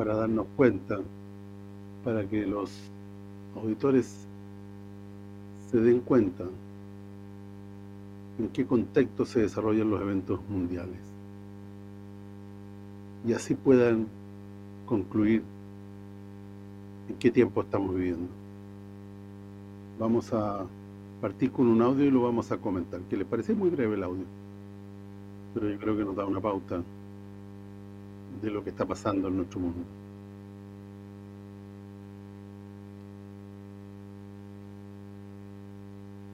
para darnos cuenta, para que los auditores se den cuenta en qué contexto se desarrollan los eventos mundiales y así puedan concluir en qué tiempo estamos viviendo. Vamos a partir con un audio y lo vamos a comentar, que le parece muy breve el audio, pero yo creo que nos da una pauta de lo que está pasando en nuestro mundo.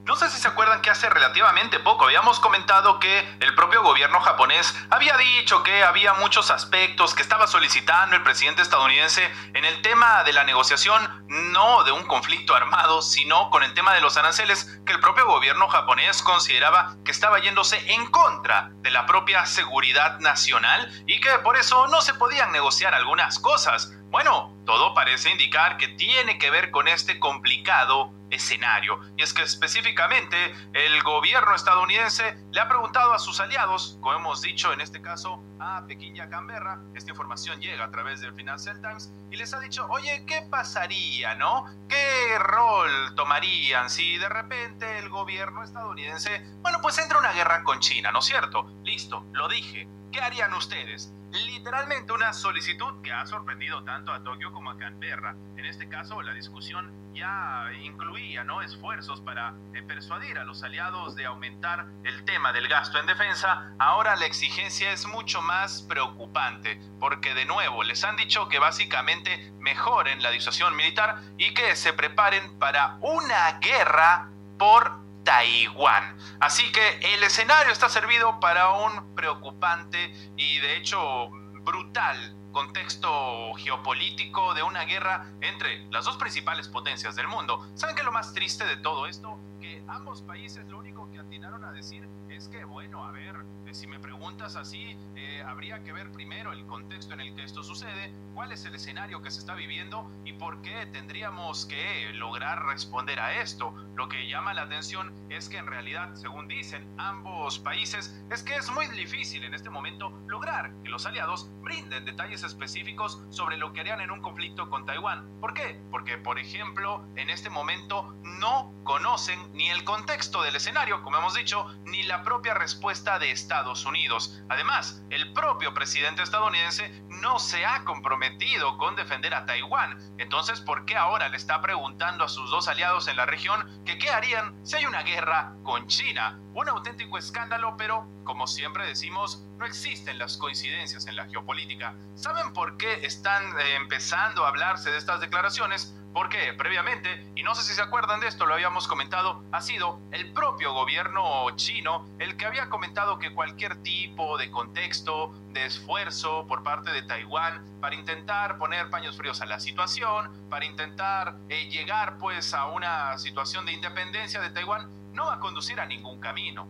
No sé si se acuerdan que relativamente poco habíamos comentado que el propio gobierno japonés había dicho que había muchos aspectos que estaba solicitando el presidente estadounidense en el tema de la negociación, no de un conflicto armado, sino con el tema de los aranceles, que el propio gobierno japonés consideraba que estaba yéndose en contra de la propia seguridad nacional y que por eso no se podían negociar algunas cosas. Bueno, todo parece indicar que tiene que ver con este complicado escenario. Y es que específicamente el gobierno estadounidense le ha preguntado a sus aliados, como hemos dicho en este caso a Pekín y a Canberra, esta información llega a través del Financial Times, y les ha dicho, oye, ¿qué pasaría, no? ¿Qué rol tomarían si de repente el gobierno estadounidense, bueno, pues entra una guerra con China, ¿no es cierto? Listo, lo dije. ¿Qué harían ustedes? literalmente una solicitud que ha sorprendido tanto a Tokio como a Canberra. En este caso, la discusión ya incluía ¿no? esfuerzos para eh, persuadir a los aliados de aumentar el tema del gasto en defensa. Ahora la exigencia es mucho más preocupante, porque de nuevo les han dicho que básicamente mejoren la disuasión militar y que se preparen para una guerra por Taiwán. Así que el escenario está servido para un preocupante y de hecho brutal contexto geopolítico de una guerra entre las dos principales potencias del mundo. ¿Saben qué es lo más triste de todo esto? Que ambos países lo único que atinaron a decir es que, bueno, a ver, eh, si me preguntas así, eh, habría que ver primero el contexto en el que esto sucede, cuál es el escenario que se está viviendo y por qué tendríamos que lograr responder a esto. Lo que llama la atención es que en realidad, según dicen ambos países, es que es muy difícil en este momento lograr que los aliados brinden detalles específicos sobre lo que harían en un conflicto con Taiwán. ¿Por qué? Porque, por ejemplo, en este momento no conocen ni el contexto del escenario, como hemos dicho, ni la propia respuesta de Estados Unidos. Además, el propio presidente estadounidense no se ha comprometido con defender a Taiwán. Entonces, ¿por qué ahora le está preguntando a sus dos aliados en la región que qué harían si hay una guerra con China? Un auténtico escándalo, pero como siempre decimos, no existen las coincidencias en la geopolítica. ¿Saben por qué están eh, empezando a hablarse de estas declaraciones? Porque previamente, y no sé si se acuerdan de esto, lo habíamos comentado, ha sido el propio gobierno chino el que había comentado que cualquier tipo de contexto, de esfuerzo por parte de Taiwán para intentar poner paños fríos a la situación, para intentar eh, llegar pues a una situación de independencia de Taiwán, no va a conducir a ningún camino.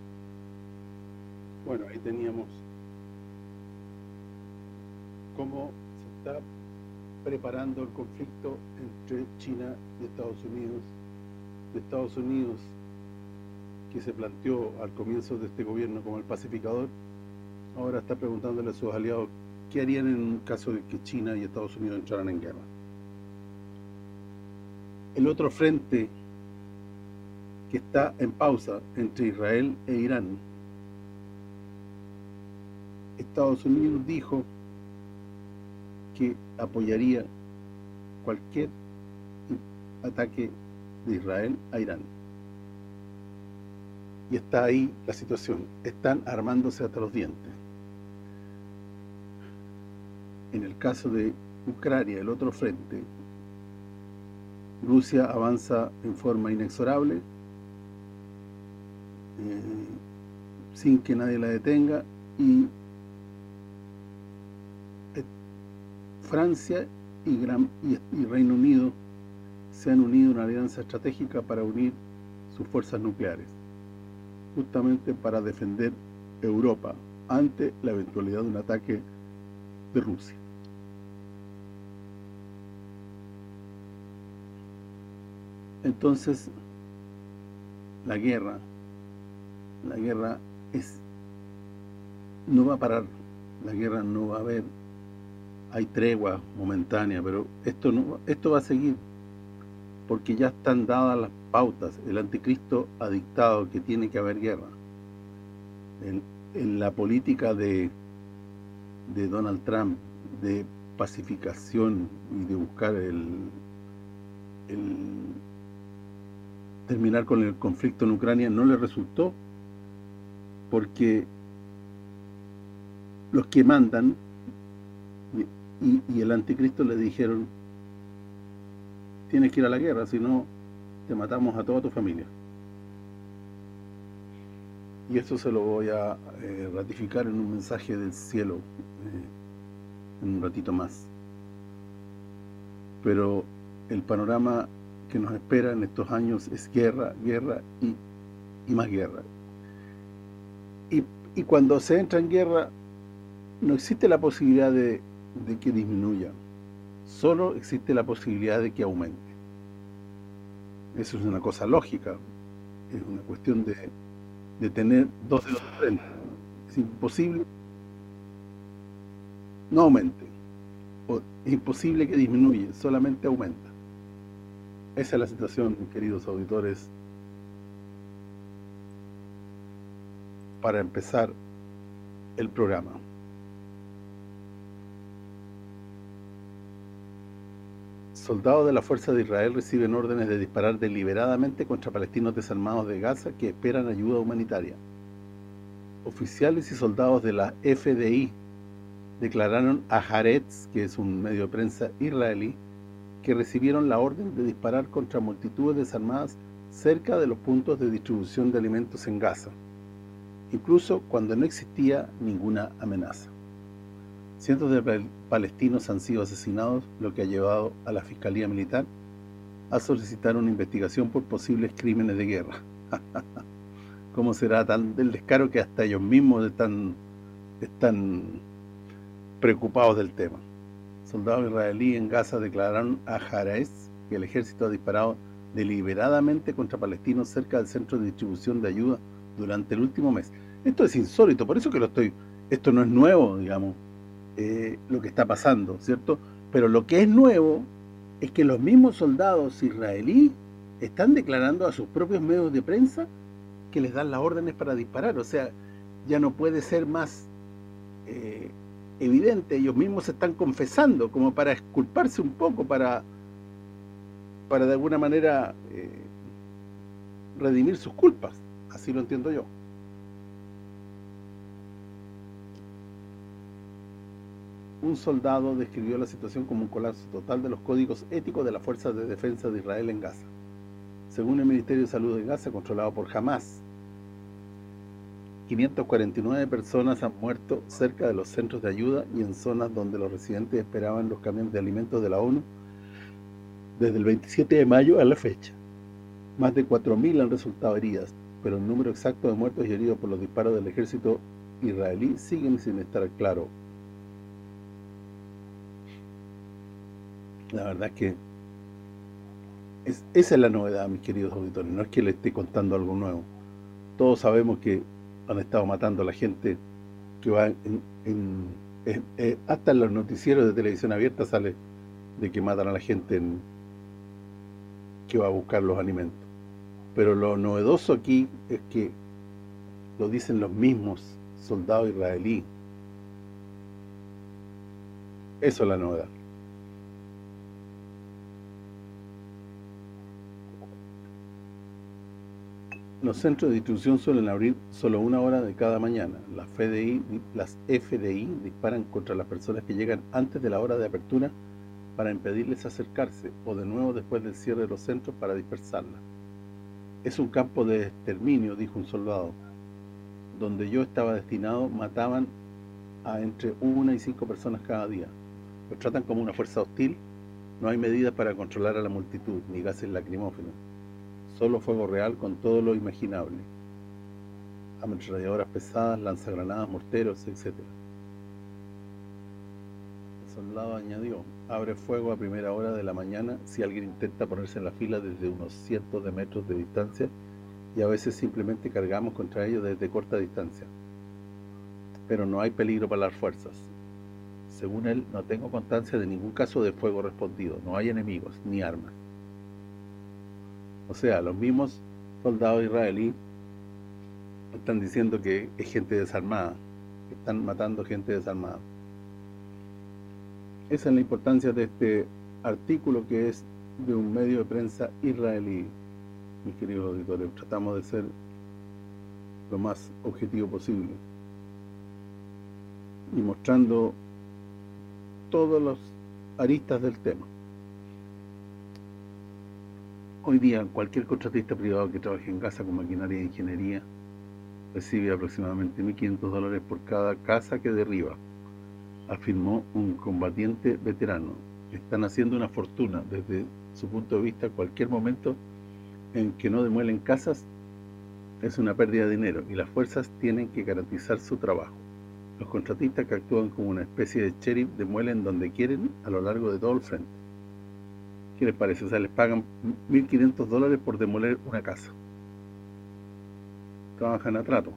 Bueno, ahí teníamos cómo se está preparando el conflicto entre China y Estados Unidos. De Estados Unidos, que se planteó al comienzo de este gobierno como el pacificador, ahora está preguntándole a sus aliados qué harían en caso de que China y Estados Unidos entraran en guerra. El otro frente que está en pausa entre Israel e Irán. Estados Unidos dijo que apoyaría cualquier ataque de Israel a Irán. Y está ahí la situación. Están armándose hasta los dientes. En el caso de Ucrania, el otro frente, Rusia avanza en forma inexorable, eh, sin que nadie la detenga, y Francia y, Reino Unido se han unido en una alianza estratégica para unir sus fuerzas nucleares, justamente para defender Europa ante la eventualidad de un ataque de Rusia. Entonces, la guerra, la guerra es no va a parar, la guerra no va a haber hay tregua momentánea, pero esto no esto va a seguir porque ya están dadas las pautas. El anticristo ha dictado que tiene que haber guerra. En, la política de, de Donald Trump de pacificación y de buscar el, el terminar con el conflicto en Ucrania no le resultó porque los que mandan y, el anticristo le dijeron tienes que ir a la guerra, si no te matamos a toda tu familia. Y esto se lo voy a eh, ratificar en un mensaje del cielo eh, en un ratito más. Pero el panorama que nos espera en estos años es guerra, guerra y, más guerra. Y cuando se entra en guerra no existe la posibilidad de, que disminuya, solo existe la posibilidad de que aumente. Eso es una cosa lógica, es una cuestión de, tener dos dedos de frente. Es imposible no aumente, es imposible que disminuya, solamente aumenta. Esa es la situación, queridos auditores, para empezar el programa. Soldados de la Fuerza de Israel reciben órdenes de disparar deliberadamente contra palestinos desarmados de Gaza que esperan ayuda humanitaria. Oficiales y soldados de la FDI declararon a Haaretz, que es un medio de prensa israelí, que recibieron la orden de disparar contra multitudes desarmadas cerca de los puntos de distribución de alimentos en Gaza, incluso cuando no existía ninguna amenaza. Cientos de palestinos han sido asesinados, lo que ha llevado a la Fiscalía Militar a solicitar una investigación por posibles crímenes de guerra. ¿Cómo será tan del descaro que hasta ellos mismos están, preocupados del tema? Soldados israelíes en Gaza declararon a Jaraes que el ejército ha disparado deliberadamente contra palestinos cerca del centro de distribución de ayuda durante el último mes. Esto es insólito, por eso que lo estoy... Esto no es nuevo, digamos eh, lo que está pasando, ¿cierto? Pero lo que es nuevo es que los mismos soldados israelíes están declarando a sus propios medios de prensa que les dan las órdenes para disparar. O sea, ya no puede ser más eh, evidente. Ellos mismos se están confesando como para esculparse un poco, para, para de alguna manera eh, redimir sus culpas. Así lo entiendo yo. Un soldado describió la situación como un colapso total de los códigos éticos de las fuerzas de defensa de Israel en Gaza. Según el Ministerio de Salud de Gaza, controlado por Hamas, 549 personas han muerto cerca de los centros de ayuda y en zonas donde los residentes esperaban los camiones de alimentos de la ONU desde el 27 de mayo a la fecha. Más de 4.000 han resultado heridas, pero el número exacto de muertos y heridos por los disparos del ejército israelí siguen sin estar claro. La verdad es que esa es la novedad, mis queridos auditores. No es que le esté contando algo nuevo. Todos sabemos que han estado matando a la gente que va eh, hasta en los noticieros de televisión abierta sale de que matan a la gente que va a buscar los alimentos. Pero lo novedoso aquí es que lo dicen los mismos soldados israelíes. Eso es la novedad. Los centros de distribución suelen abrir solo una hora de cada mañana. Las FDI, las FDI disparan contra las personas que llegan antes de la hora de apertura para impedirles acercarse o de nuevo después del cierre de los centros para dispersarlas. Es un campo de exterminio, dijo un soldado. Donde yo estaba destinado mataban a entre una y cinco personas cada día. Los tratan como una fuerza hostil. No hay medidas para controlar a la multitud, ni gases lacrimógenos solo fuego real con todo lo imaginable. Ametralladoras pesadas, lanzagranadas, morteros, etc. El soldado añadió, abre fuego a primera hora de la mañana si alguien intenta ponerse en la fila desde unos cientos de metros de distancia y a veces simplemente cargamos contra ellos desde corta distancia. Pero no hay peligro para las fuerzas. según él, no tengo constancia de ningún caso de fuego respondido, no hay enemigos ni armas. O sea, los mismos soldados israelíes están diciendo que es gente desarmada, que están matando gente desarmada. Esa es la importancia de este artículo que es de un medio de prensa israelí, mis queridos auditores. Tratamos de ser lo más objetivo posible y mostrando todos los aristas del tema. Hoy día cualquier contratista privado que trabaje en casa con maquinaria de ingeniería recibe aproximadamente 1.500 dólares por cada casa que derriba, afirmó un combatiente veterano. Están haciendo una fortuna desde su punto de vista cualquier momento en que no demuelen casas es una pérdida de dinero y las fuerzas tienen que garantizar su trabajo. Los contratistas que actúan como una especie de sheriff demuelen donde quieren a lo largo de todo el frente. ¿Qué les parece? O sea, les pagan 1.500 dólares por demoler una casa. Trabajan a trato.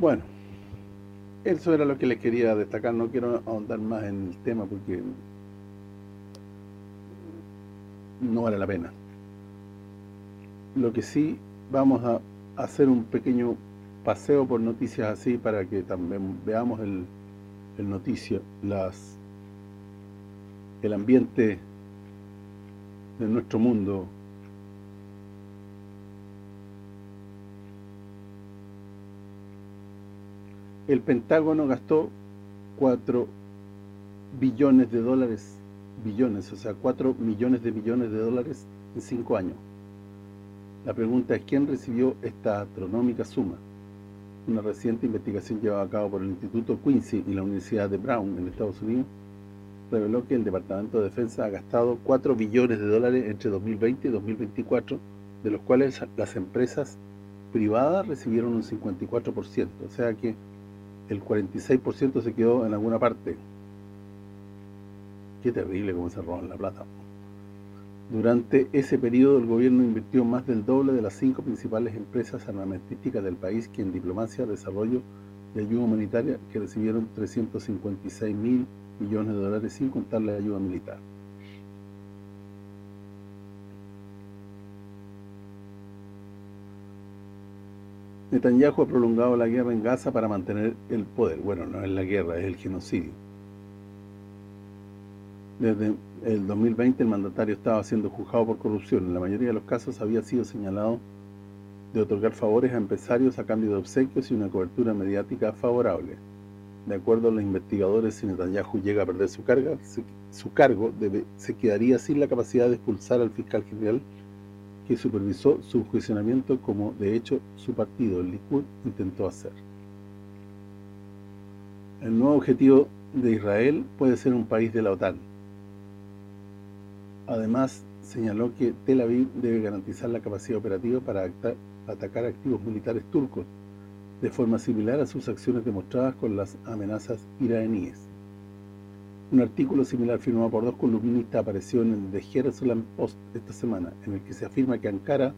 Bueno, eso era lo que les quería destacar, no quiero ahondar más en el tema porque no vale la pena. Lo que sí, vamos a hacer un pequeño paseo por noticias así para que también veamos el, noticio, las el ambiente de nuestro mundo el Pentágono gastó 4 billones de dólares, billones, o sea, 4 millones de millones de dólares en 5 años. La pregunta es, ¿quién recibió esta astronómica suma? Una reciente investigación llevada a cabo por el Instituto Quincy y la Universidad de Brown en Estados Unidos reveló que el Departamento de Defensa ha gastado 4 billones de dólares entre 2020 y 2024, de los cuales las empresas privadas recibieron un 54%, o sea que el 46% se quedó en alguna parte. Qué terrible cómo se roban la plata. Durante ese periodo el gobierno invirtió más del doble de las cinco principales empresas armamentísticas del país que en diplomacia, desarrollo y ayuda humanitaria que recibieron 356 mil millones de dólares sin contar la ayuda militar. Netanyahu ha prolongado la guerra en Gaza para mantener el poder. Bueno, no es la guerra, es el genocidio. Desde el 2020 el mandatario estaba siendo juzgado por corrupción. En la mayoría de los casos había sido señalado de otorgar favores a empresarios a cambio de obsequios y una cobertura mediática favorable. De acuerdo a los investigadores, si Netanyahu llega a perder su carga, su cargo debe, se quedaría sin la capacidad de expulsar al fiscal general que supervisó su funcionamiento como de hecho su partido, el Likud, intentó hacer. El nuevo objetivo de Israel puede ser un país de la OTAN. Además, señaló que Tel Aviv debe garantizar la capacidad operativa para atacar activos militares turcos, de forma similar a sus acciones demostradas con las amenazas iraníes. Un artículo similar firmado por dos columnistas apareció en el The Jerusalem Post esta semana, en el que se afirma que Ankara,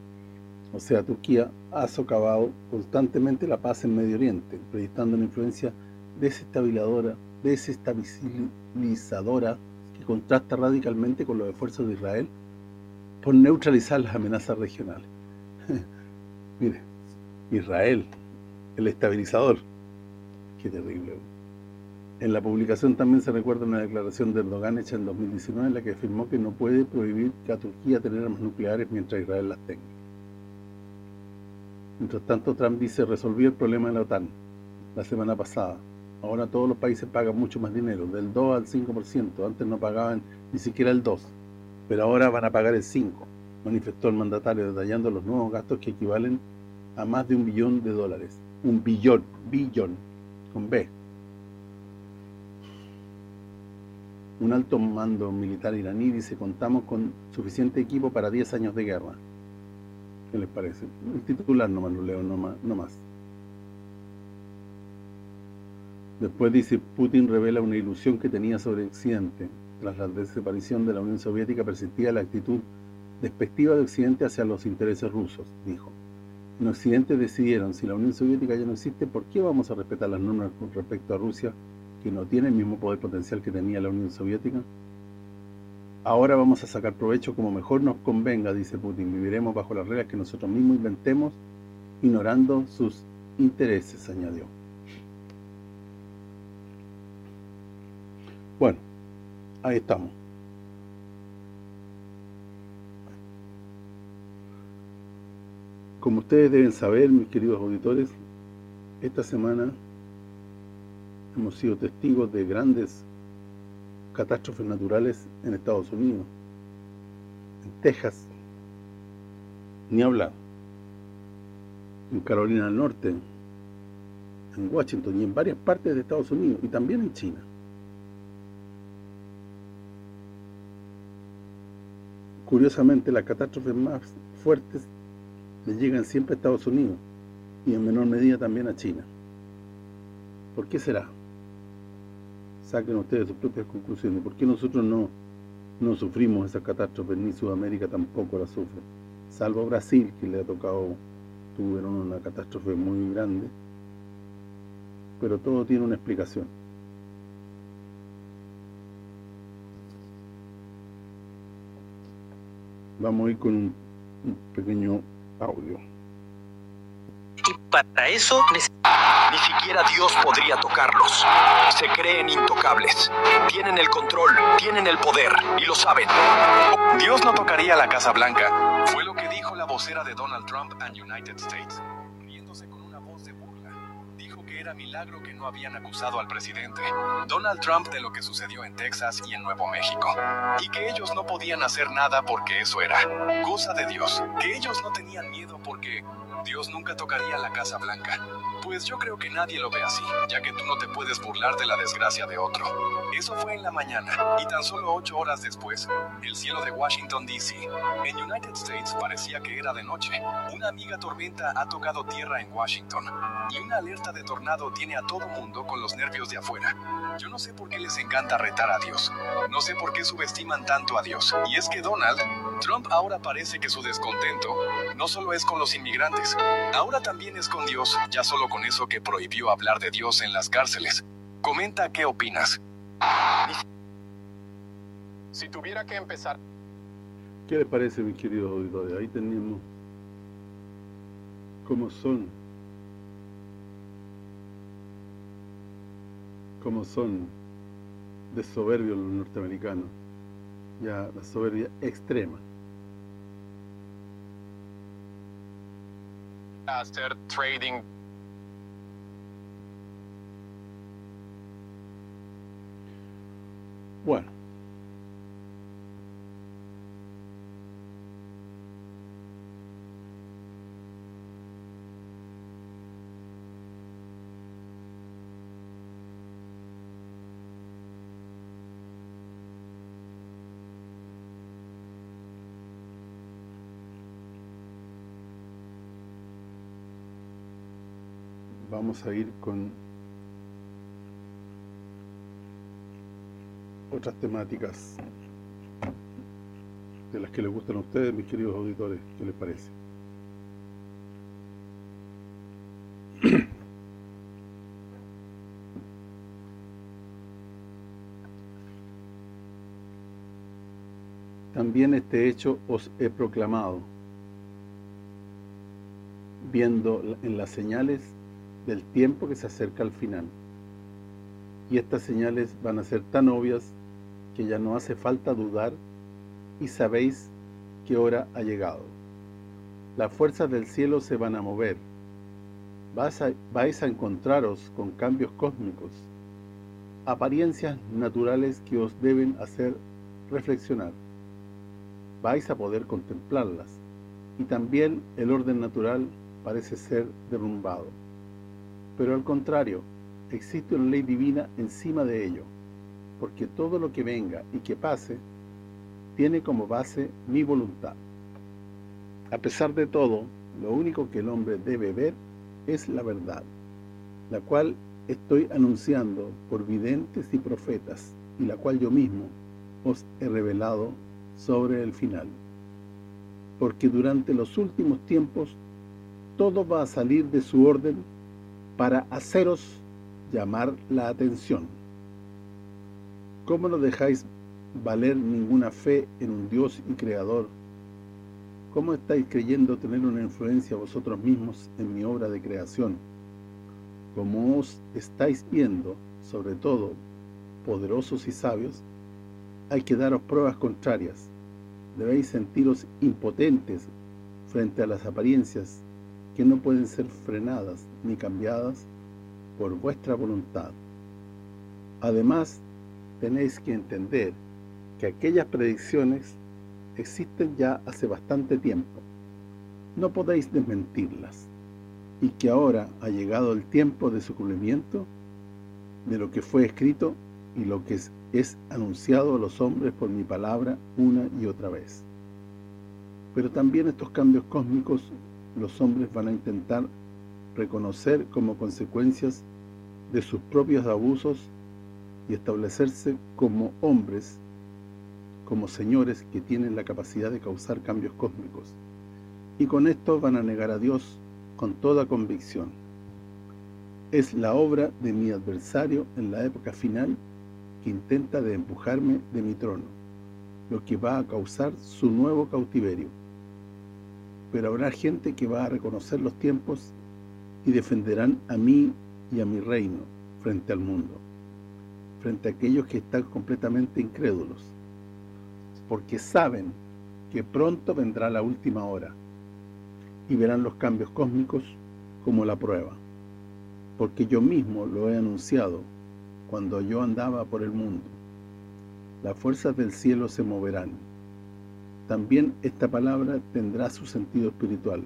o sea Turquía, ha socavado constantemente la paz en Medio Oriente, proyectando una influencia desestabilizadora, desestabilizadora contrasta radicalmente con los esfuerzos de Israel por neutralizar las amenazas regionales. Mire, Israel, el estabilizador. Qué terrible. En la publicación también se recuerda una declaración de Erdogan hecha en 2019 en la que afirmó que no puede prohibir que a Turquía tener armas nucleares mientras Israel las tenga. Mientras tanto, Trump dice resolvió el problema de la OTAN la semana pasada. Ahora todos los países pagan mucho más dinero, del 2 al 5%. Antes no pagaban ni siquiera el 2%, pero ahora van a pagar el 5%, manifestó el mandatario detallando los nuevos gastos que equivalen a más de un billón de dólares. Un billón, billón, con B. Un alto mando militar iraní dice, contamos con suficiente equipo para 10 años de guerra. ¿Qué les parece? El titular nomás lo leo, no más. Después dice, Putin revela una ilusión que tenía sobre Occidente. Tras la desaparición de la Unión Soviética persistía la actitud despectiva de Occidente hacia los intereses rusos, dijo. En Occidente decidieron, si la Unión Soviética ya no existe, ¿por qué vamos a respetar las normas con respecto a Rusia, que no tiene el mismo poder potencial que tenía la Unión Soviética? Ahora vamos a sacar provecho como mejor nos convenga, dice Putin. Viviremos bajo las reglas que nosotros mismos inventemos, ignorando sus intereses, añadió. Bueno, ahí estamos. Como ustedes deben saber, mis queridos auditores, esta semana hemos sido testigos de grandes catástrofes naturales en Estados Unidos, en Texas, ni hablar, en Carolina del Norte, en Washington y en varias partes de Estados Unidos y también en China. Curiosamente, las catástrofes más fuertes le llegan siempre a Estados Unidos y en menor medida también a China. ¿Por qué será? Saquen ustedes sus propias conclusiones. ¿Por qué nosotros no, no sufrimos esas catástrofes, ni Sudamérica tampoco la sufre? Salvo Brasil, que le ha tocado, tuvieron una catástrofe muy grande. Pero todo tiene una explicación. Vamos a ir con un pequeño audio. Y para eso ni siquiera Dios podría tocarlos. Se creen intocables. Tienen el control, tienen el poder y lo saben. Dios no tocaría la Casa Blanca. Fue lo que dijo la vocera de Donald Trump and United States era milagro que no habían acusado al presidente, Donald Trump, de lo que sucedió en Texas y en Nuevo México, y que ellos no podían hacer nada porque eso era cosa de Dios, que ellos no tenían miedo porque Dios nunca tocaría la Casa Blanca. Pues yo creo que nadie lo ve así, ya que tú no te puedes burlar de la desgracia de otro. Eso fue en la mañana, y tan solo ocho horas después, el cielo de Washington, D.C. En United States parecía que era de noche. Una amiga tormenta ha tocado tierra en Washington, y una alerta de tornado tiene a todo mundo con los nervios de afuera. Yo no sé por qué les encanta retar a Dios. No sé por qué subestiman tanto a Dios. Y es que Donald, Trump ahora parece que su descontento no solo es con los inmigrantes, ahora también es con Dios, ya solo con eso que prohibió hablar de Dios en las cárceles. Comenta qué opinas. Si tuviera que empezar... ¿Qué les parece, mis queridos auditores? Ahí tenemos cómo son cómo son de soberbios los norteamericanos. Ya la soberbia extrema. Hacer trading Bueno. Vamos a ir con otras temáticas de las que les gustan a ustedes, mis queridos auditores, ¿qué les parece? También este hecho os he proclamado, viendo en las señales tiempo que se acerca al final. Y estas señales van a ser tan obvias que ya no hace falta dudar y sabéis qué hora ha llegado. Las fuerzas del cielo se van a mover. Vais a, encontraros con cambios cósmicos, apariencias naturales que os deben hacer reflexionar. Vais a poder contemplarlas, y también el orden natural parece ser derrumbado. Pero al contrario, existe una ley divina encima de ello, porque todo lo que venga y que pase tiene como base mi voluntad. A pesar de todo, lo único que el hombre debe ver es la verdad, la cual estoy anunciando por videntes y profetas, y la cual yo mismo os he revelado sobre el final. Porque durante los últimos tiempos todo va a salir de su orden para haceros llamar la atención. ¿Cómo no dejáis valer ninguna fe en un Dios y Creador? ¿Cómo estáis creyendo tener una influencia vosotros mismos en mi obra de creación? Como os estáis viendo, sobre todo, poderosos y sabios, hay que daros pruebas contrarias. Debéis sentiros impotentes frente a las apariencias que no pueden ser frenadas ni cambiadas por vuestra voluntad. Además, tenéis que entender que aquellas predicciones existen ya hace bastante tiempo. No podéis desmentirlas. Y que ahora ha llegado el tiempo de su cumplimiento de lo que fue escrito y lo que es, es anunciado a los hombres por mi palabra una y otra vez. Pero también estos cambios cósmicos los hombres van a intentar reconocer como consecuencias de sus propios abusos y establecerse como hombres, como señores que tienen la capacidad de causar cambios cósmicos. Y con esto van a negar a Dios con toda convicción. Es la obra de mi adversario en la época final que intenta de empujarme de mi trono, lo que va a causar su nuevo cautiverio. Pero habrá gente que va a reconocer los tiempos y defenderán a mí y a mi reino frente al mundo, frente a aquellos que están completamente incrédulos, porque saben que pronto vendrá la última hora y verán los cambios cósmicos como la prueba, porque yo mismo lo he anunciado cuando yo andaba por el mundo. Las fuerzas del cielo se moverán. También esta palabra tendrá su sentido espiritual,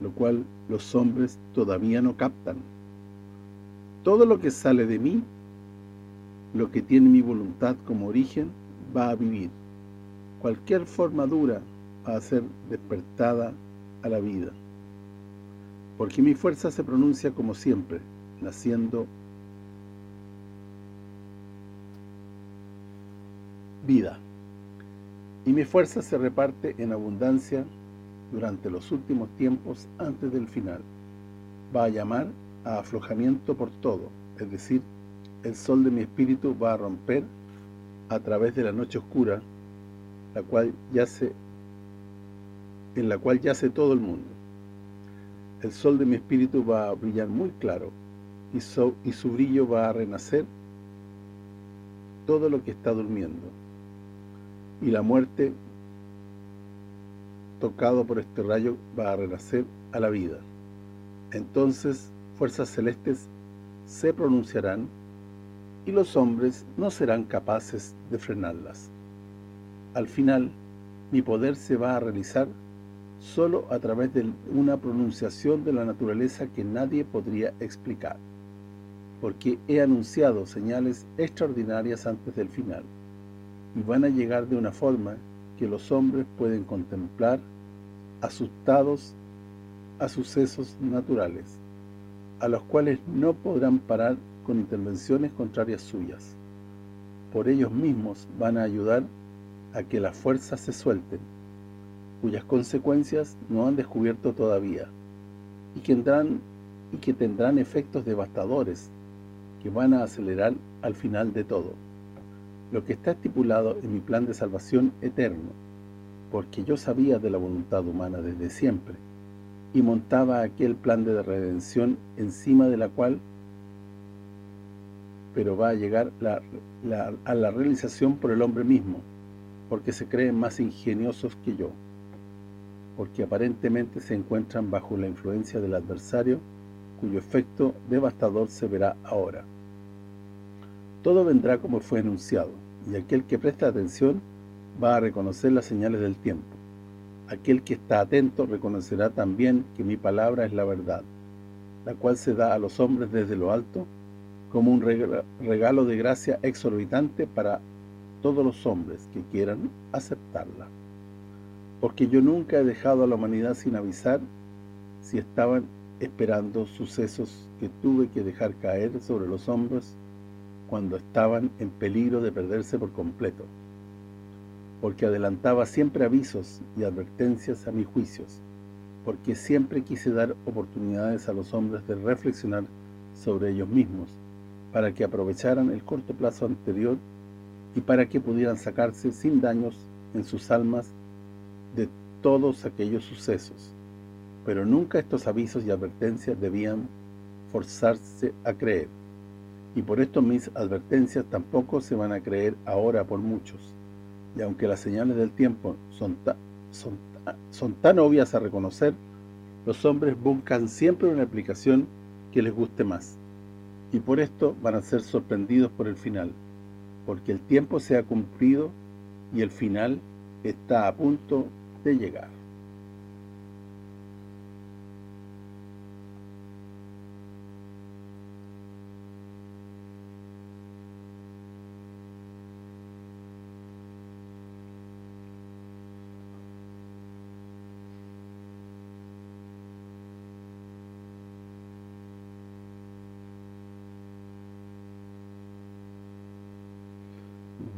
lo cual los hombres todavía no captan. Todo lo que sale de mí, lo que tiene mi voluntad como origen, va a vivir. Cualquier forma dura va a ser despertada a la vida. Porque mi fuerza se pronuncia como siempre, naciendo vida. Y mi fuerza se reparte en abundancia durante los últimos tiempos antes del final. Va a llamar a aflojamiento por todo, es decir, el sol de mi espíritu va a romper a través de la noche oscura, la cual yace en la cual yace todo el mundo. El sol de mi espíritu va a brillar muy claro y, y su brillo va a renacer todo lo que está durmiendo. Y la muerte tocado por este rayo va a renacer a la vida. Entonces fuerzas celestes se pronunciarán y los hombres no serán capaces de frenarlas. Al final, mi poder se va a realizar solo a través de una pronunciación de la naturaleza que nadie podría explicar, porque he anunciado señales extraordinarias antes del final, y van a llegar de una forma que los hombres pueden contemplar asustados a sucesos naturales, a los cuales no podrán parar con intervenciones contrarias suyas. Por ellos mismos van a ayudar a que las fuerzas se suelten, cuyas consecuencias no han descubierto todavía, y que, tendrán, y que tendrán efectos devastadores que van a acelerar al final de todo, lo que está estipulado en mi plan de salvación eterno, porque yo sabía de la voluntad humana desde siempre, y montaba aquel plan de redención encima de la cual pero va a llegar a la realización por el hombre mismo, porque se creen más ingeniosos que yo, porque aparentemente se encuentran bajo la influencia del adversario, cuyo efecto devastador se verá ahora. Todo vendrá como fue enunciado, y aquel que presta atención va a reconocer las señales del tiempo. Aquel que está atento reconocerá también que mi palabra es la verdad, la cual se da a los hombres desde lo alto como un regalo de gracia exorbitante para todos los hombres que quieran aceptarla. Porque yo nunca he dejado a la humanidad sin avisar si estaban esperando sucesos que tuve que dejar caer sobre los hombros cuando estaban en peligro de perderse por completo, porque adelantaba siempre avisos y advertencias a mis juicios, porque siempre quise dar oportunidades a los hombres de reflexionar sobre ellos mismos, para que aprovecharan el corto plazo anterior y para que pudieran sacarse sin daños en sus almas de todos aquellos sucesos. Pero nunca estos avisos y advertencias debían forzarse a creer. Y por esto mis advertencias tampoco se van a creer ahora por muchos. Y aunque las señales del tiempo son, son, son tan obvias a reconocer, los hombres buscan siempre una aplicación que les guste más. Y por esto van a ser sorprendidos por el final, porque el tiempo se ha cumplido y el final está a punto de llegar.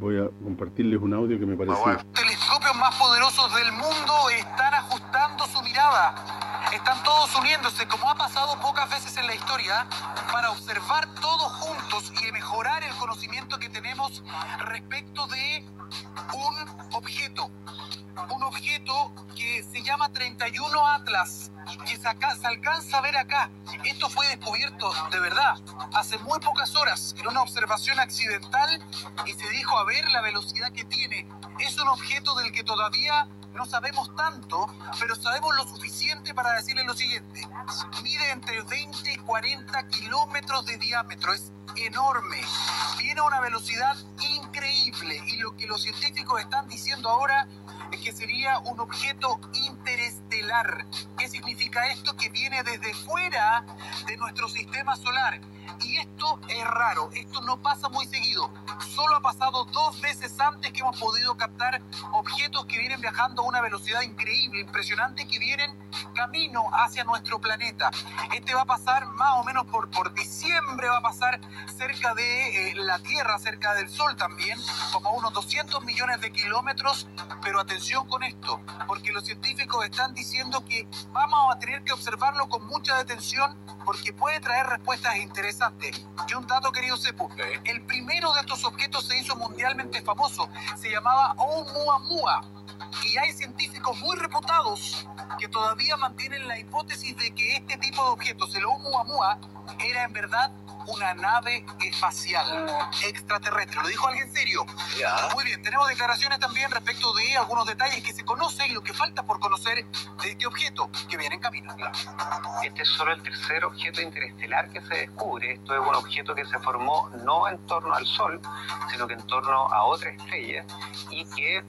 Voy a compartirles un audio que me pareció. Los telescopios más poderosos del mundo están ajustando su mirada. Están todos uniéndose, como ha pasado pocas veces en la historia, para observar todos juntos y mejorar el conocimiento que tenemos respecto de un objeto. Un objeto que se llama 31 Atlas, que se, alcanza a ver acá. Esto fue descubierto de verdad hace muy pocas horas en una observación accidental y se dijo a ver la velocidad que tiene. Es un objeto del que todavía no sabemos tanto, pero sabemos lo suficiente para decirle lo siguiente. Mide entre 20 y 40 kilómetros de diámetro, es enorme, tiene una velocidad increíble y lo que los científicos están diciendo ahora que sería un objeto interestelar. ¿Qué significa esto? Que viene desde fuera de nuestro sistema solar. Y esto es raro, esto no pasa muy seguido. Solo ha pasado dos veces antes que hemos podido captar objetos que vienen viajando a una velocidad increíble, impresionante, que vienen camino hacia nuestro planeta. Este va a pasar más o menos por, por diciembre, va a pasar cerca de eh, la Tierra, cerca del Sol también, como a unos 200 millones de kilómetros, pero atención con esto, porque los científicos están diciendo que vamos a tener que observarlo con mucha detención porque puede traer respuestas interesantes. Y un dato, querido Sepu, el primero de estos objetos se hizo mundialmente famoso, se llamaba Oumuamua, y hay científicos muy reputados que todavía mantienen la hipótesis de que este tipo de objetos, el Oumuamua, era en verdad una nave espacial extraterrestre. ¿Lo dijo alguien serio? Muy bien, tenemos declaraciones también respecto de algunos detalles que se conocen y lo que falta por conocer de este objeto que viene en camino. Este es solo el tercer objeto interestelar que se descubre. Esto es un objeto que se formó no en torno al Sol, sino que en torno a otra estrella y que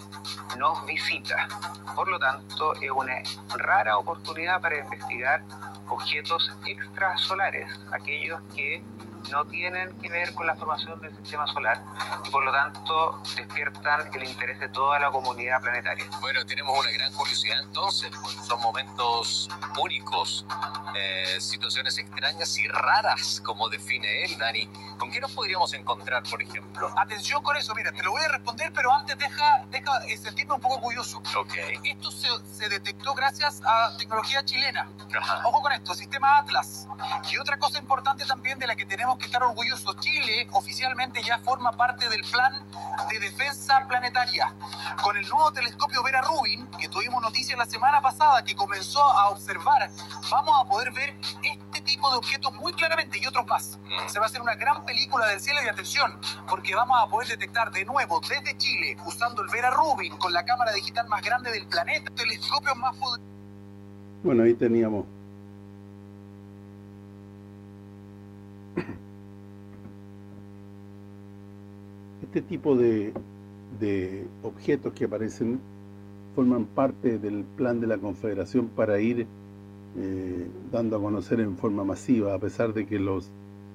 nos visita. Por lo tanto, es una rara oportunidad para investigar objetos extrasolares, aquellos que no tienen que ver con la formación del sistema solar y por lo tanto despiertan el interés de toda la comunidad planetaria. Bueno, tenemos una gran curiosidad entonces, pues, son momentos únicos, eh, situaciones extrañas y raras, como define él, Dani. ¿Con qué nos podríamos encontrar, por ejemplo? Atención con eso, mira, te lo voy a responder, pero antes deja, deja sentirme un poco curioso. Ok. Esto se, se detectó gracias a tecnología chilena. Ojo con esto, sistema Atlas. Y otra cosa importante también de la que tenemos que estar orgullosos. Chile oficialmente ya forma parte del plan de defensa planetaria. Con el nuevo telescopio Vera Rubin, que tuvimos noticia la semana pasada, que comenzó a observar, vamos a poder ver este tipo de objetos muy claramente y otros más. Mm. Se va a hacer una gran película del cielo y atención, porque vamos a poder detectar de nuevo desde Chile, usando el Vera Rubin, con la cámara digital más grande del planeta, telescopios más poderosos. Bueno, ahí teníamos este tipo de, objetos que aparecen forman parte del plan de la Confederación para ir eh, dando a conocer en forma masiva, a pesar de que los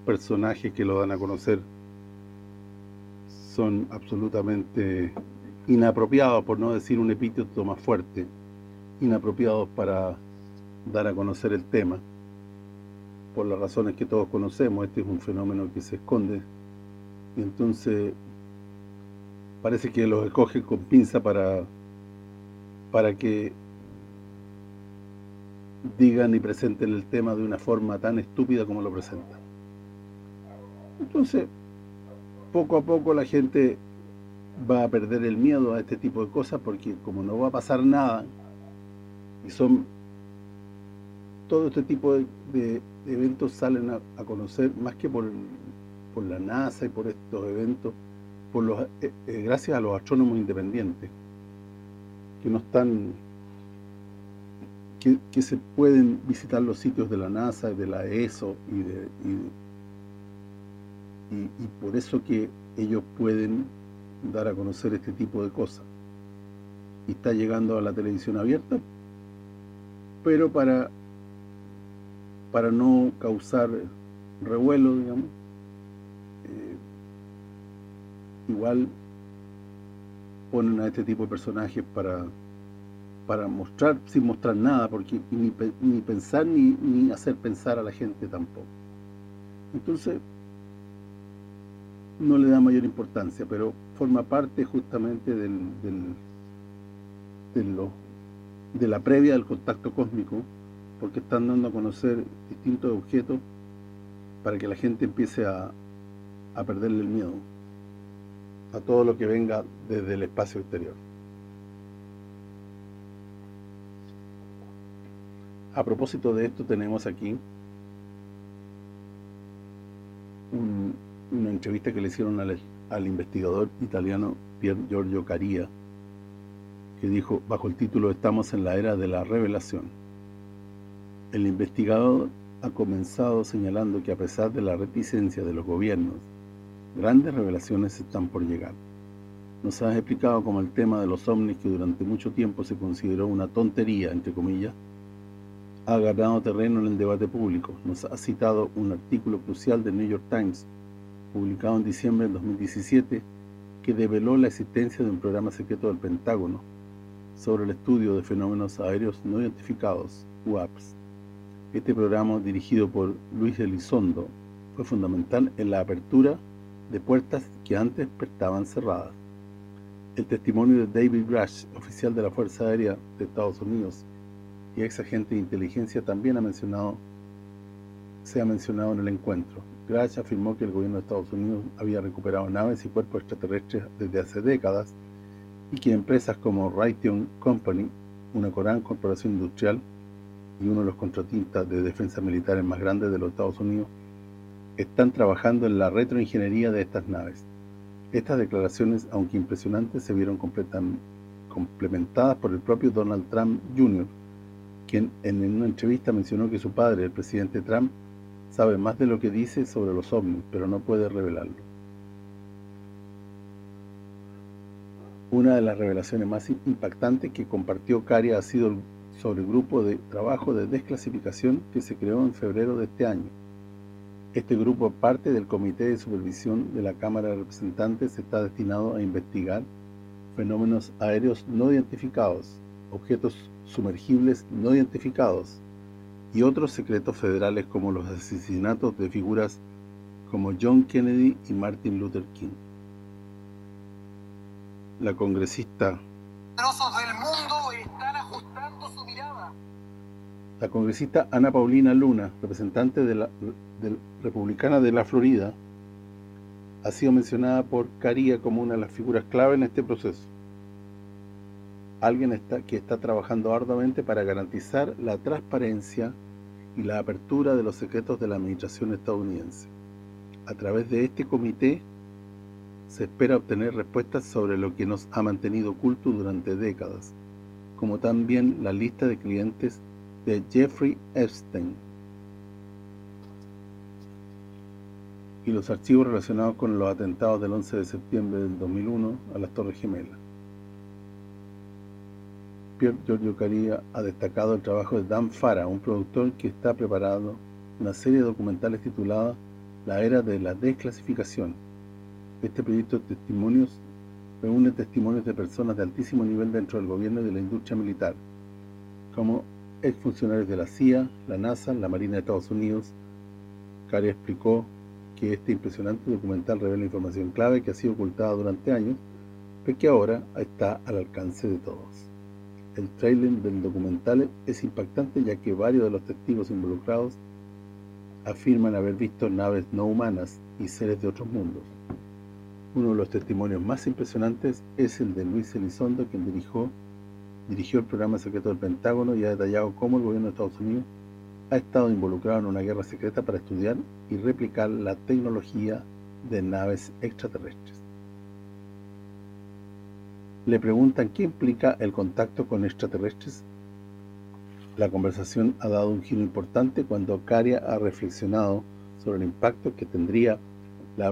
personajes que lo dan a conocer son absolutamente inapropiados, por no decir un epíteto más fuerte, inapropiados para dar a conocer el tema. por las razones que todos conocemos, este es un fenómeno que se esconde, y entonces parece que los escogen con pinza para para que digan y presenten el tema de una forma tan estúpida como lo presentan. Entonces, poco a poco la gente va a perder el miedo a este tipo de cosas porque como no va a pasar nada y son todo este tipo de, eventos salen a, conocer más que por, por la NASA y por estos eventos por los eh, eh, gracias a los astrónomos independientes que no están que, se pueden visitar los sitios de la NASA, de la ESO y, por eso que ellos pueden dar a conocer este tipo de cosas. Y está llegando a la televisión abierta, pero para para no causar revuelo, digamos, eh, igual ponen a este tipo de personajes para para mostrar, sin mostrar nada, porque ni, ni pensar ni, ni, hacer pensar a la gente tampoco. Entonces, no le da mayor importancia, pero forma parte justamente del, de, lo, de la previa del contacto cósmico, porque están dando a conocer distintos objetos para que la gente empiece a, a perderle el miedo a todo lo que venga desde el espacio exterior. A propósito de esto tenemos aquí una entrevista que le hicieron al, al, investigador italiano Pier Giorgio Caria que dijo, bajo el título Estamos en la era de la revelación. El investigador ha comenzado señalando que a pesar de la reticencia de los gobiernos Grandes revelaciones están por llegar. Nos has explicado cómo el tema de los ovnis, que durante mucho tiempo se consideró una tontería, entre comillas, ha ganado terreno en el debate público. Nos ha citado un artículo crucial del New York Times, publicado en diciembre de 2017, que develó la existencia de un programa secreto del Pentágono sobre el estudio de fenómenos aéreos no identificados, UAPs. Este programa, dirigido por Luis Elizondo, fue fundamental en la apertura de puertas que antes estaban cerradas. El testimonio de David Grush, oficial de la Fuerza Aérea de Estados Unidos y ex agente de inteligencia, también ha mencionado se ha mencionado en el encuentro. Grush afirmó que el gobierno de Estados Unidos había recuperado naves y cuerpos extraterrestres desde hace décadas y que empresas como Raytheon Company, una gran corporación industrial y uno de los contratistas de defensa militares más grandes de los Estados Unidos, están trabajando en la retroingeniería de estas naves. Estas declaraciones, aunque impresionantes, se vieron complementadas por el propio Donald Trump Jr., quien en una entrevista mencionó que su padre, el presidente Trump, sabe más de lo que dice sobre los ovnis, pero no puede revelarlo. Una de las revelaciones más impactantes que compartió Caria ha sido sobre el grupo de trabajo de desclasificación que se creó en febrero de este año este grupo, parte del Comité de Supervisión de la Cámara de Representantes, está destinado a investigar fenómenos aéreos no identificados, objetos sumergibles no identificados y otros secretos federales como los asesinatos de figuras como John Kennedy y Martin Luther King. La congresista del mundo están ajustando su mirada. La congresista Ana Paulina Luna, representante de la republicana de la Florida, ha sido mencionada por Caría como una de las figuras clave en este proceso. Alguien está, que está trabajando arduamente para garantizar la transparencia y la apertura de los secretos de la administración estadounidense. A través de este comité se espera obtener respuestas sobre lo que nos ha mantenido oculto durante décadas, como también la lista de clientes de Jeffrey Epstein, y los archivos relacionados con los atentados del 11 de septiembre del 2001 a las Torres Gemelas. Pierre Giorgio Caria ha destacado el trabajo de Dan Fara, un productor que está preparando una serie de documentales titulada La Era de la Desclasificación. Este proyecto de testimonios reúne testimonios de personas de altísimo nivel dentro del gobierno y de la industria militar, como exfuncionarios de la CIA, la NASA, la Marina de Estados Unidos, Cari explicó que este impresionante documental revela información clave que ha sido ocultada durante años, pero que ahora está al alcance de todos. El trailer del documental es impactante ya que varios de los testigos involucrados afirman haber visto naves no humanas y seres de otros mundos. Uno de los testimonios más impresionantes es el de Luis Elizondo, quien dirigió, dirigió el programa secreto del Pentágono y ha detallado cómo el gobierno de Estados Unidos ha estado involucrado en una guerra secreta para estudiar y replicar la tecnología de naves extraterrestres. Le preguntan qué implica el contacto con extraterrestres. La conversación ha dado un giro importante cuando Caria ha reflexionado sobre el impacto que tendría la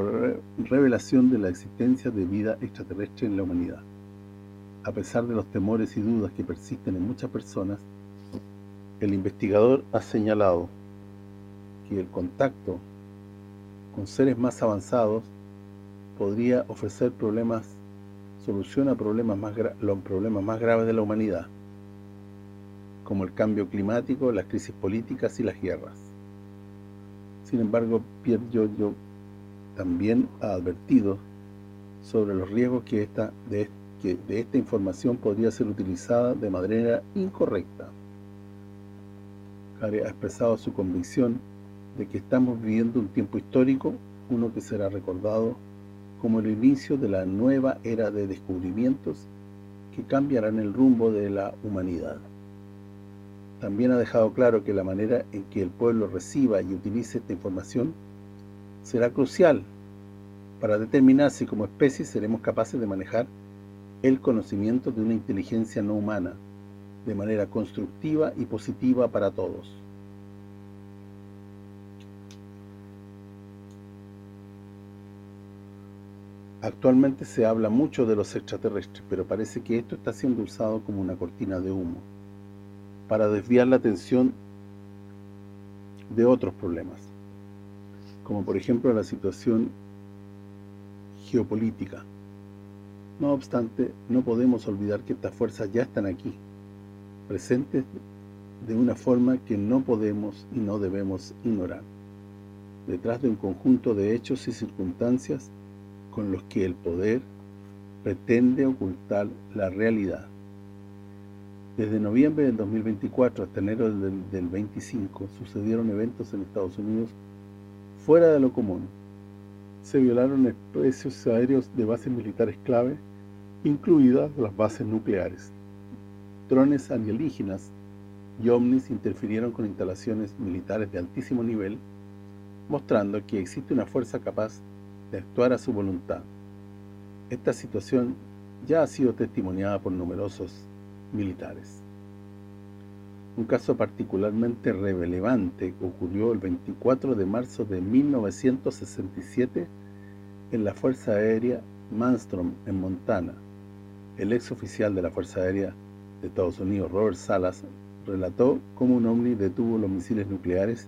revelación de la existencia de vida extraterrestre en la humanidad. A pesar de los temores y dudas que persisten en muchas personas, el investigador ha señalado que el contacto con seres más avanzados podría ofrecer problemas, solución a problemas más graves de la humanidad, como el cambio climático, las crisis políticas y las guerras. Sin embargo, Pierre Giorgio también ha advertido sobre los riesgos que esta de, de esta información podría ser utilizada de manera incorrecta ha expresado su convicción de que estamos viviendo un tiempo histórico, uno que será recordado como el inicio de la nueva era de descubrimientos que cambiarán el rumbo de la humanidad. También ha dejado claro que la manera en que el pueblo reciba y utilice esta información será crucial para determinar si como especie seremos capaces de manejar el conocimiento de una inteligencia no humana, de manera constructiva y positiva para todos. Actualmente se habla mucho de los extraterrestres, pero parece que esto está siendo usado como una cortina de humo para desviar la atención de otros problemas, como por ejemplo la situación geopolítica. No obstante, no podemos olvidar que estas fuerzas ya están aquí, presentes de una forma que no podemos y no debemos ignorar, detrás de un conjunto de hechos y circunstancias con los que el poder pretende ocultar la realidad. Desde noviembre del 2024 hasta enero del, del 25 sucedieron eventos en Estados Unidos fuera de lo común. Se violaron espacios aéreos de bases militares clave, incluidas las bases nucleares drones alienígenas y ovnis interfirieron con instalaciones militares de altísimo nivel, mostrando que existe una fuerza capaz de actuar a su voluntad. Esta situación ya ha sido testimoniada por numerosos militares. Un caso particularmente relevante ocurrió el 24 de marzo de 1967 en la Fuerza Aérea Manstrom, en Montana. El ex oficial de la Fuerza Aérea de Estados Unidos, Robert Salas, relató cómo un ovni detuvo los misiles nucleares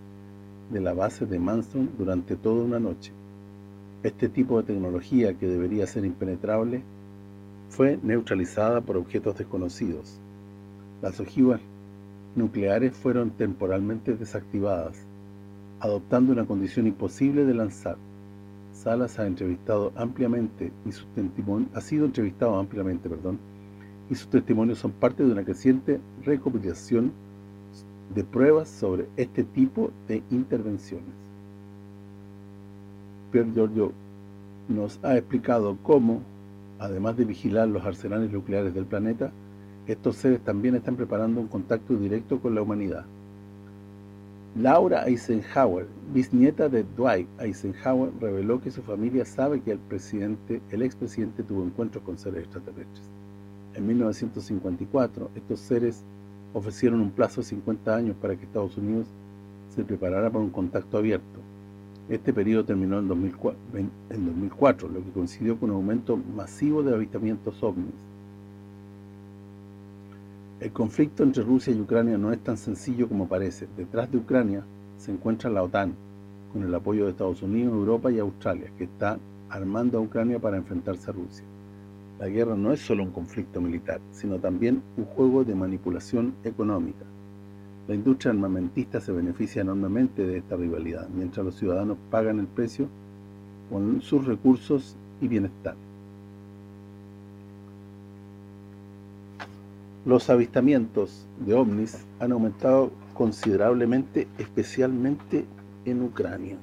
de la base de Manstrom durante toda una noche. Este tipo de tecnología, que debería ser impenetrable, fue neutralizada por objetos desconocidos. Las ojivas nucleares fueron temporalmente desactivadas, adoptando una condición imposible de lanzar. Salas ha entrevistado ampliamente y su ha sido entrevistado ampliamente, perdón, y sus testimonios son parte de una creciente recopilación de pruebas sobre este tipo de intervenciones. Pierre Giorgio nos ha explicado cómo, además de vigilar los arsenales nucleares del planeta, estos seres también están preparando un contacto directo con la humanidad. Laura Eisenhower, bisnieta de Dwight Eisenhower, reveló que su familia sabe que el presidente, el expresidente tuvo encuentros con seres extraterrestres. En 1954, estos seres ofrecieron un plazo de 50 años para que Estados Unidos se preparara para un contacto abierto. Este periodo terminó en 2004, lo que coincidió con un aumento masivo de avistamientos ovnis. El conflicto entre Rusia y Ucrania no es tan sencillo como parece. Detrás de Ucrania se encuentra la OTAN, con el apoyo de Estados Unidos, Europa y Australia, que está armando a Ucrania para enfrentarse a Rusia. La guerra no es solo un conflicto militar, sino también un juego de manipulación económica. La industria armamentista se beneficia enormemente de esta rivalidad, mientras los ciudadanos pagan el precio con sus recursos y bienestar. Los avistamientos de ovnis han aumentado considerablemente, especialmente en Ucrania.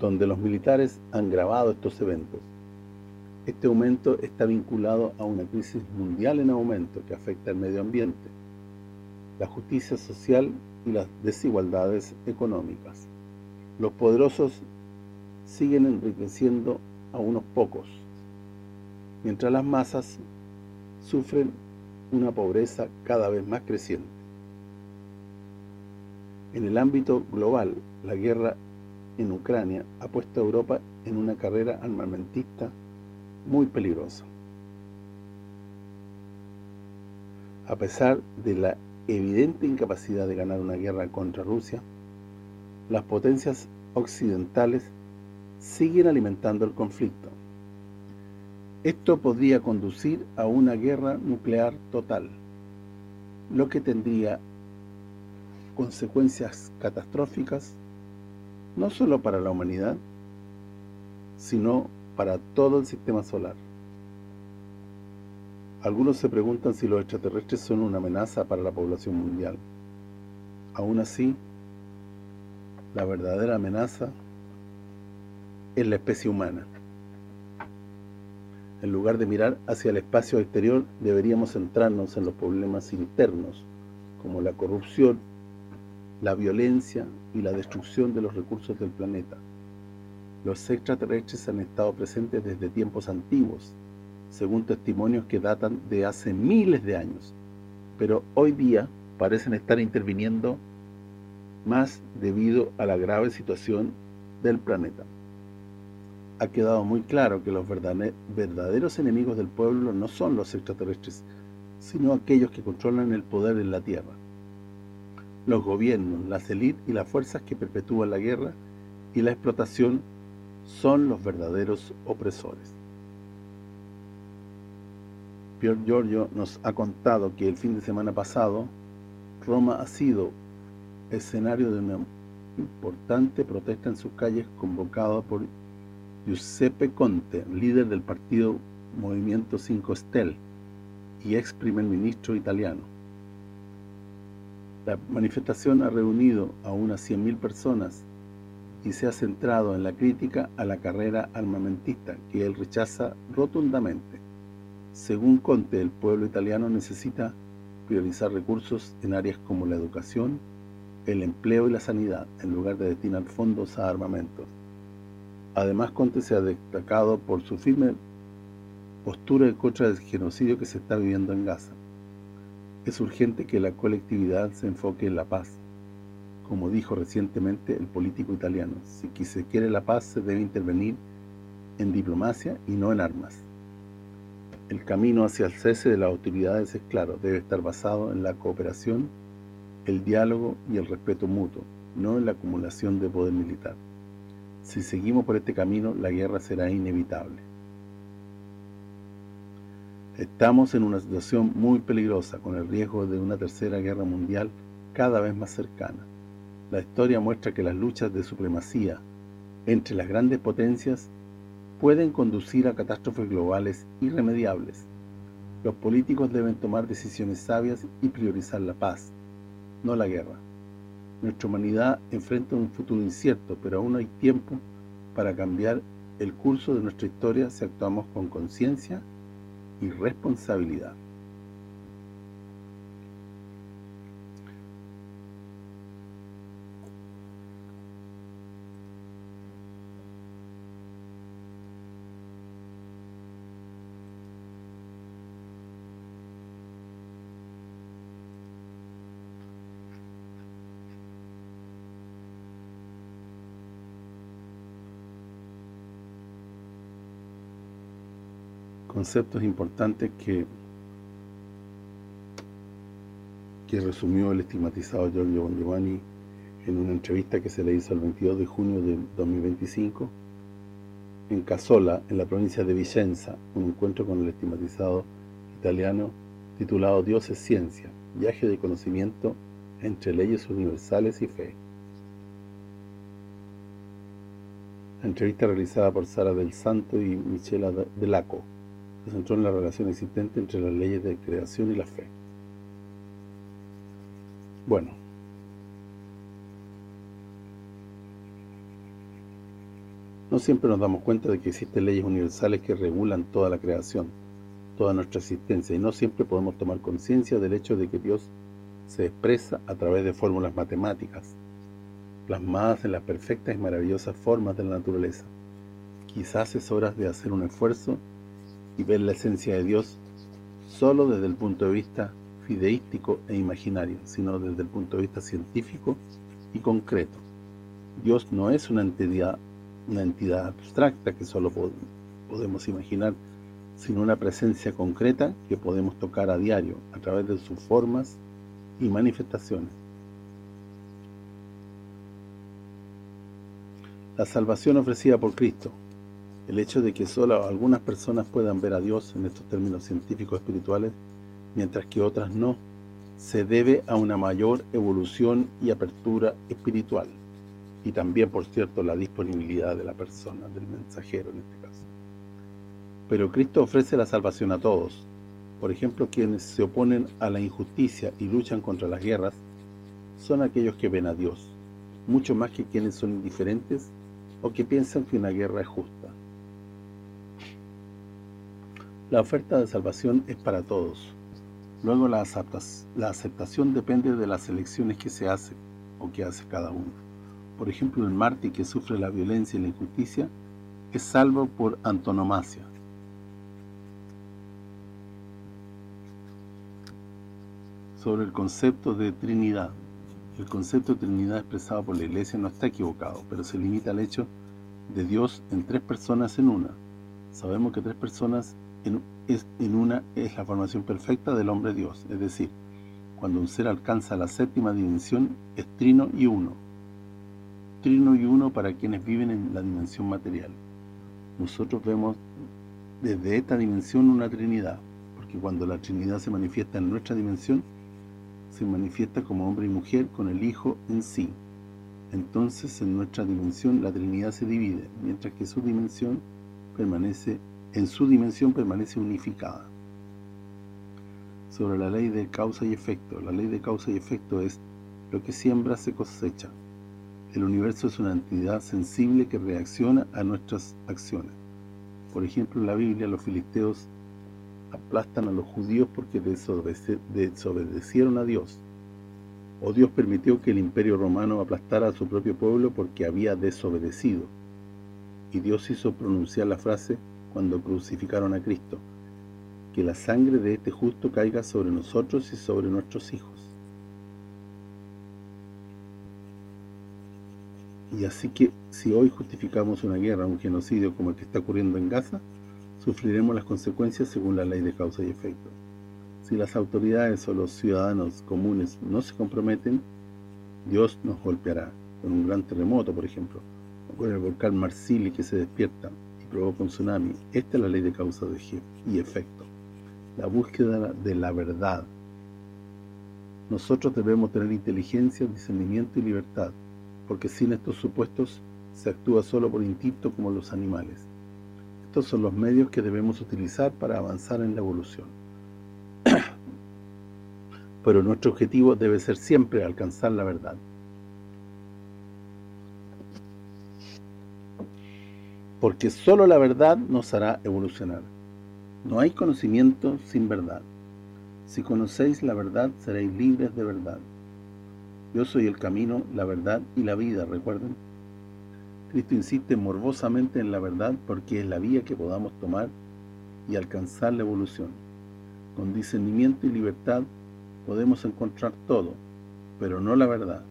donde los militares han grabado estos eventos. Este aumento está vinculado a una crisis mundial en aumento que afecta al medio ambiente, la justicia social y las desigualdades económicas. Los poderosos siguen enriqueciendo a unos pocos, mientras las masas sufren una pobreza cada vez más creciente. En el ámbito global, la guerra en Ucrania ha puesto a Europa en una carrera armamentista muy peligrosa. A pesar de la evidente incapacidad de ganar una guerra contra Rusia, las potencias occidentales siguen alimentando el conflicto. Esto podría conducir a una guerra nuclear total, lo que tendría consecuencias catastróficas no solo para la humanidad, sino para todo el sistema solar. Algunos se preguntan si los extraterrestres son una amenaza para la población mundial. Aún así, la verdadera amenaza es la especie humana. En lugar de mirar hacia el espacio exterior, deberíamos centrarnos en los problemas internos, como la corrupción, la violencia y la destrucción de los recursos del planeta. Los extraterrestres han estado presentes desde tiempos antiguos, según testimonios que datan de hace miles de años, pero hoy día parecen estar interviniendo más debido a la grave situación del planeta. Ha quedado muy claro que los verdaderos enemigos del pueblo no son los extraterrestres, sino aquellos que controlan el poder en la Tierra los gobiernos, las élites y las fuerzas que perpetúan la guerra y la explotación son los verdaderos opresores. Pier Giorgio nos ha contado que el fin de semana pasado Roma ha sido escenario de una importante protesta en sus calles convocada por Giuseppe Conte, líder del partido Movimiento 5 Stelle y ex primer ministro italiano. La manifestación ha reunido a unas 100.000 personas y se ha centrado en la crítica a la carrera armamentista, que él rechaza rotundamente. Según Conte, el pueblo italiano necesita priorizar recursos en áreas como la educación, el empleo y la sanidad, en lugar de destinar fondos a armamentos. Además, Conte se ha destacado por su firme postura en contra del genocidio que se está viviendo en Gaza. Es urgente que la colectividad se enfoque en la paz. Como dijo recientemente el político italiano, si se quiere la paz se debe intervenir en diplomacia y no en armas. El camino hacia el cese de las autoridades es claro, debe estar basado en la cooperación, el diálogo y el respeto mutuo, no en la acumulación de poder militar. Si seguimos por este camino, la guerra será inevitable. Estamos en una situación muy peligrosa, con el riesgo de una tercera guerra mundial cada vez más cercana. La historia muestra que las luchas de supremacía entre las grandes potencias pueden conducir a catástrofes globales irremediables. Los políticos deben tomar decisiones sabias y priorizar la paz, no la guerra. Nuestra humanidad enfrenta un futuro incierto, pero aún hay tiempo para cambiar el curso de nuestra historia si actuamos con conciencia y responsabilidad. Conceptos importantes que que resumió el estigmatizado Giorgio Bon Giovanni en una entrevista que se le hizo el 22 de junio de 2025 en Casola, en la provincia de Vicenza, un encuentro con el estigmatizado italiano titulado Dios es ciencia, viaje de conocimiento entre leyes universales y fe. La entrevista realizada por Sara del Santo y Michela Delaco se centró en la relación existente entre las leyes de creación y la fe. Bueno, No siempre nos damos cuenta de que existen leyes universales que regulan toda la creación, toda nuestra existencia, y no siempre podemos tomar conciencia del hecho de que Dios se expresa a través de fórmulas matemáticas, plasmadas en las perfectas y maravillosas formas de la naturaleza. Quizás es hora de hacer un esfuerzo y ver la esencia de Dios solo desde el punto de vista fideístico e imaginario, sino desde el punto de vista científico y concreto. Dios no es una entidad una entidad abstracta que solo podemos imaginar, sino una presencia concreta que podemos tocar a diario a través de sus formas y manifestaciones. La salvación ofrecida por Cristo, el hecho de que solo algunas personas puedan ver a Dios en estos términos científicos espirituales, mientras que otras no, se debe a una mayor evolución y apertura espiritual y también, por cierto, la disponibilidad de la persona, del mensajero en este caso. Pero Cristo ofrece la salvación a todos. Por ejemplo, quienes se oponen a la injusticia y luchan contra las guerras son aquellos que ven a Dios, mucho más que quienes son indiferentes o que piensan que una guerra es justa. La oferta de salvación es para todos. Luego la, aceptación depende de las elecciones que se hacen o que hace cada uno por ejemplo el mártir que sufre la violencia y la injusticia, es salvo por antonomasia. Sobre el concepto de Trinidad. El concepto de Trinidad expresado por la Iglesia no está equivocado, pero se limita al hecho de Dios en tres personas en una. Sabemos que tres personas en, en una es la formación perfecta del hombre Dios, es decir, cuando un ser alcanza la séptima dimensión, es trino y uno trino y uno para quienes viven en la dimensión material. Nosotros vemos desde esta dimensión una trinidad, porque cuando la trinidad se manifiesta en nuestra dimensión, se manifiesta como hombre y mujer con el Hijo en sí. Entonces, en nuestra dimensión la trinidad se divide, mientras que su dimensión permanece en su dimensión permanece unificada. Sobre la ley de causa y efecto, la ley de causa y efecto es lo que siembra se cosecha. El universo es una entidad sensible que reacciona a nuestras acciones. Por ejemplo, en la Biblia los filisteos aplastan a los judíos porque desobedecieron a Dios. O Dios permitió que el imperio romano aplastara a su propio pueblo porque había desobedecido. Y Dios hizo pronunciar la frase cuando crucificaron a Cristo, que la sangre de este justo caiga sobre nosotros y sobre nuestros hijos. Y así que si hoy justificamos una guerra, un genocidio como el que está ocurriendo en Gaza, sufriremos las consecuencias según la ley de causa y efecto. Si las autoridades o los ciudadanos comunes no se comprometen, Dios nos golpeará con un gran terremoto, por ejemplo, o con el volcán Marsili que se despierta provoca un tsunami. Esta es la ley de causa y efecto, la búsqueda de la verdad. Nosotros debemos tener inteligencia, discernimiento y libertad, porque sin estos supuestos se actúa solo por instinto como los animales. Estos son los medios que debemos utilizar para avanzar en la evolución. Pero nuestro objetivo debe ser siempre alcanzar la verdad. Porque solo la verdad nos hará evolucionar. No hay conocimiento sin verdad. Si conocéis la verdad, seréis libres de verdad. Yo soy el camino, la verdad y la vida, recuerden. Cristo insiste morbosamente en la verdad porque es la vía que podamos tomar y alcanzar la evolución. Con discernimiento y libertad podemos encontrar todo, pero no la verdad.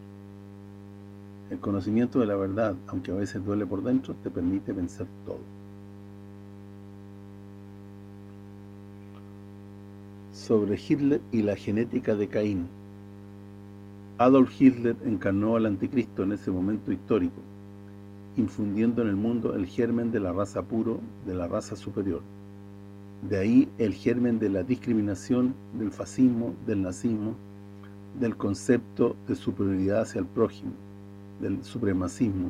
El conocimiento de la verdad, aunque a veces duele por dentro, te permite vencer todo. Sobre Hitler y la genética de Caín. Adolf Hitler encarnó al anticristo en ese momento histórico infundiendo en el mundo el germen de la raza puro, de la raza superior. De ahí el germen de la discriminación, del fascismo, del nazismo, del concepto de superioridad hacia el prójimo, del supremacismo.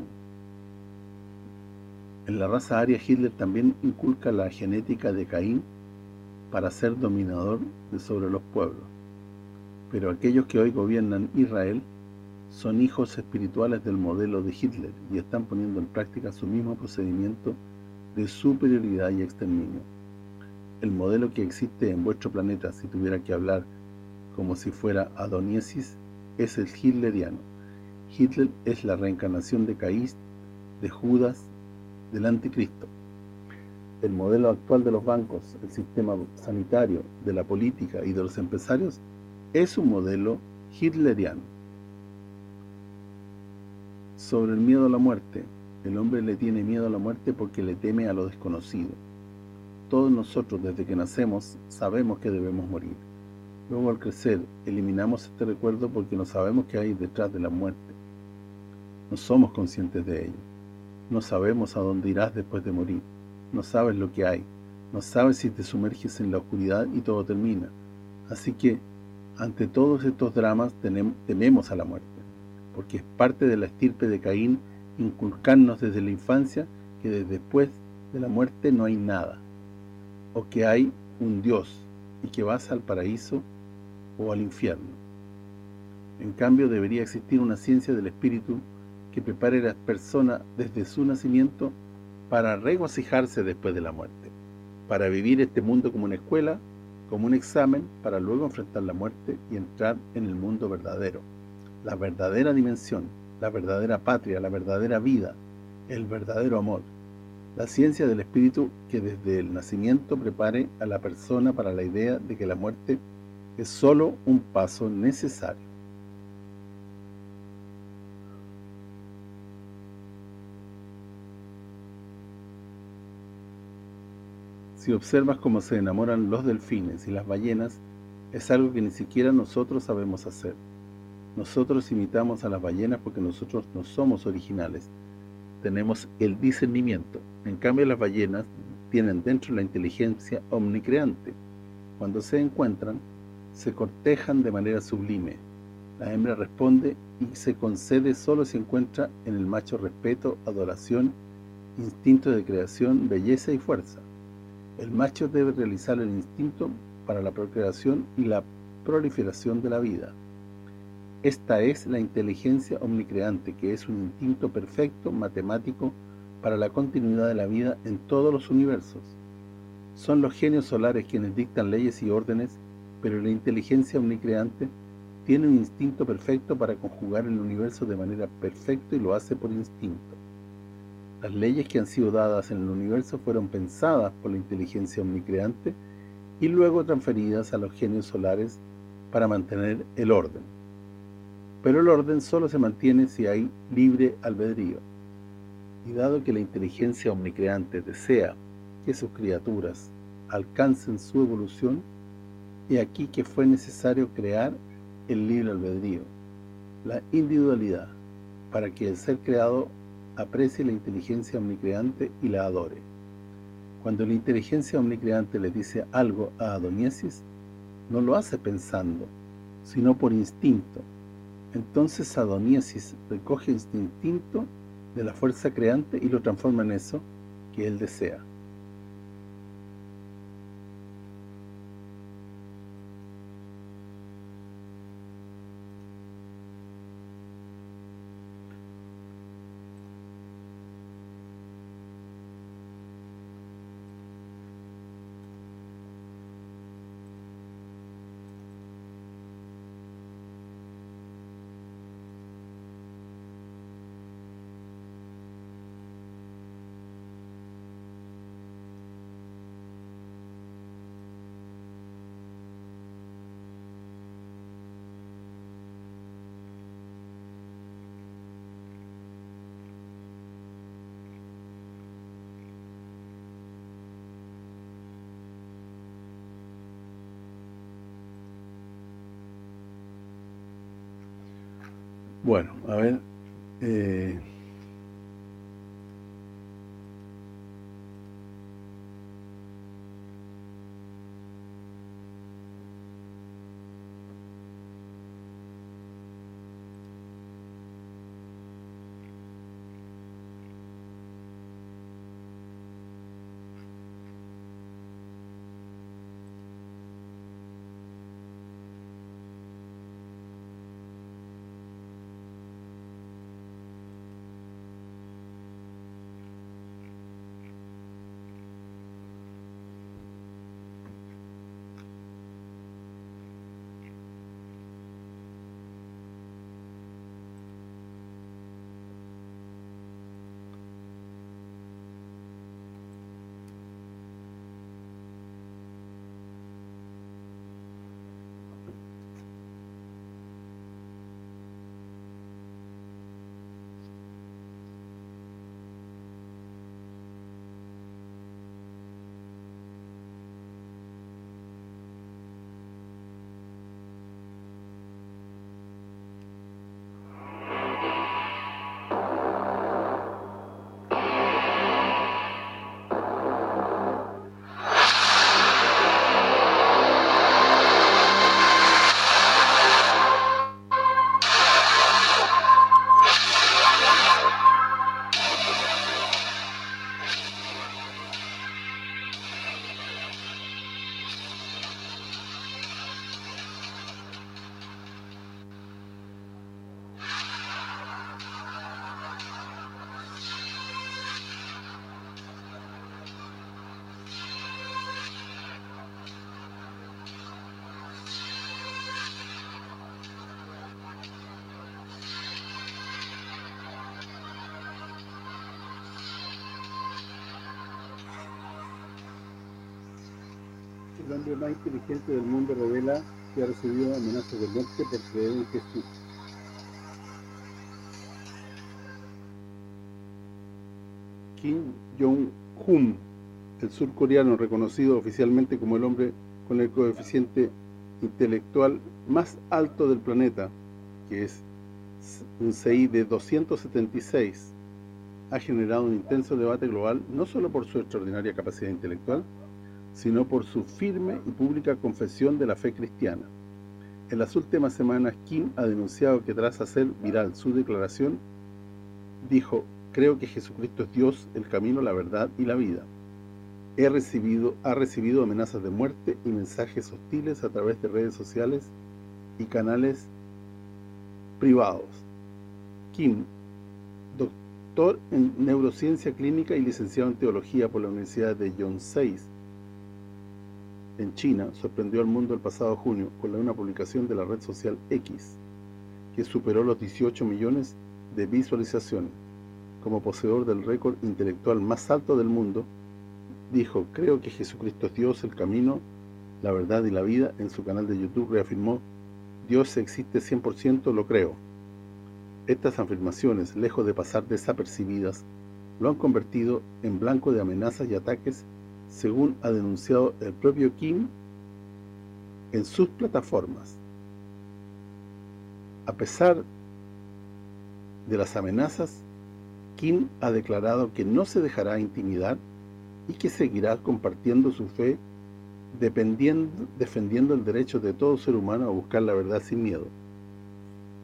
En la raza aria Hitler también inculca la genética de Caín para ser dominador de sobre los pueblos. Pero aquellos que hoy gobiernan Israel son hijos espirituales del modelo de Hitler y están poniendo en práctica su mismo procedimiento de superioridad y exterminio. El modelo que existe en vuestro planeta, si tuviera que hablar como si fuera Adoniesis, es el hitleriano. Hitler es la reencarnación de Caín, de Judas, del anticristo. El modelo actual de los bancos, el sistema sanitario, de la política y de los empresarios es un modelo hitleriano sobre el miedo a la muerte. El hombre le tiene miedo a la muerte porque le teme a lo desconocido. Todos nosotros, desde que nacemos, sabemos que debemos morir. Luego, al crecer, eliminamos este recuerdo porque no sabemos qué hay detrás de la muerte. No somos conscientes de ello. No sabemos a dónde irás después de morir. No sabes lo que hay. No sabes si te sumerges en la oscuridad y todo termina. Así que, ante todos estos dramas, tememos a la muerte porque es parte de la estirpe de Caín inculcarnos desde la infancia que después de la muerte no hay nada, o que hay un Dios y que vas al paraíso o al infierno. En cambio, debería existir una ciencia del espíritu que prepare a la persona desde su nacimiento para regocijarse después de la muerte, para vivir este mundo como una escuela, como un examen, para luego enfrentar la muerte y entrar en el mundo verdadero la verdadera dimensión, la verdadera patria, la verdadera vida, el verdadero amor. La ciencia del espíritu que desde el nacimiento prepare a la persona para la idea de que la muerte es solo un paso necesario. Si observas cómo se enamoran los delfines y las ballenas, es algo que ni siquiera nosotros sabemos hacer. Nosotros imitamos a las ballenas porque nosotros no somos originales. Tenemos el discernimiento. En cambio, las ballenas tienen dentro la inteligencia omnicreante. Cuando se encuentran, se cortejan de manera sublime. La hembra responde y se concede solo si encuentra en el macho respeto, adoración, instinto de creación, belleza y fuerza. El macho debe realizar el instinto para la procreación y la proliferación de la vida. Esta es la inteligencia omnicreante, que es un instinto perfecto, matemático, para la continuidad de la vida en todos los universos. Son los genios solares quienes dictan leyes y órdenes, pero la inteligencia omnicreante tiene un instinto perfecto para conjugar el universo de manera perfecta y lo hace por instinto. Las leyes que han sido dadas en el universo fueron pensadas por la inteligencia omnicreante y luego transferidas a los genios solares para mantener el orden. Pero el orden solo se mantiene si hay libre albedrío. Y dado que la inteligencia omnicreante desea que sus criaturas alcancen su evolución, he aquí que fue necesario crear el libre albedrío, la individualidad, para que el ser creado aprecie la inteligencia omnicreante y la adore. Cuando la inteligencia omnicreante le dice algo a Adoniesis, no lo hace pensando, sino por instinto, entonces Adoniesis recoge este instinto de la fuerza creante y lo transforma en eso que él desea. Hombre más inteligente del mundo revela que ha recibido amenazas de muerte por creer en Jesús. Kim Jong-un, el surcoreano reconocido oficialmente como el hombre con el coeficiente intelectual más alto del planeta, que es un CI de 276, ha generado un intenso debate global no solo por su extraordinaria capacidad intelectual, sino por su firme y pública confesión de la fe cristiana. En las últimas semanas, Kim ha denunciado que tras hacer viral su declaración, dijo, creo que Jesucristo es Dios, el camino, la verdad y la vida. He recibido, ha recibido amenazas de muerte y mensajes hostiles a través de redes sociales y canales privados. Kim, doctor en neurociencia clínica y licenciado en teología por la Universidad de Yonsei, en China, sorprendió al mundo el pasado junio con una publicación de la red social X, que superó los 18 millones de visualizaciones. Como poseedor del récord intelectual más alto del mundo, dijo, creo que Jesucristo es Dios, el camino, la verdad y la vida. En su canal de YouTube reafirmó, Dios existe 100%, lo creo. Estas afirmaciones, lejos de pasar desapercibidas, lo han convertido en blanco de amenazas y ataques según ha denunciado el propio Kim en sus plataformas. A pesar de las amenazas, Kim ha declarado que no se dejará intimidar y que seguirá compartiendo su fe defendiendo el derecho de todo ser humano a buscar la verdad sin miedo.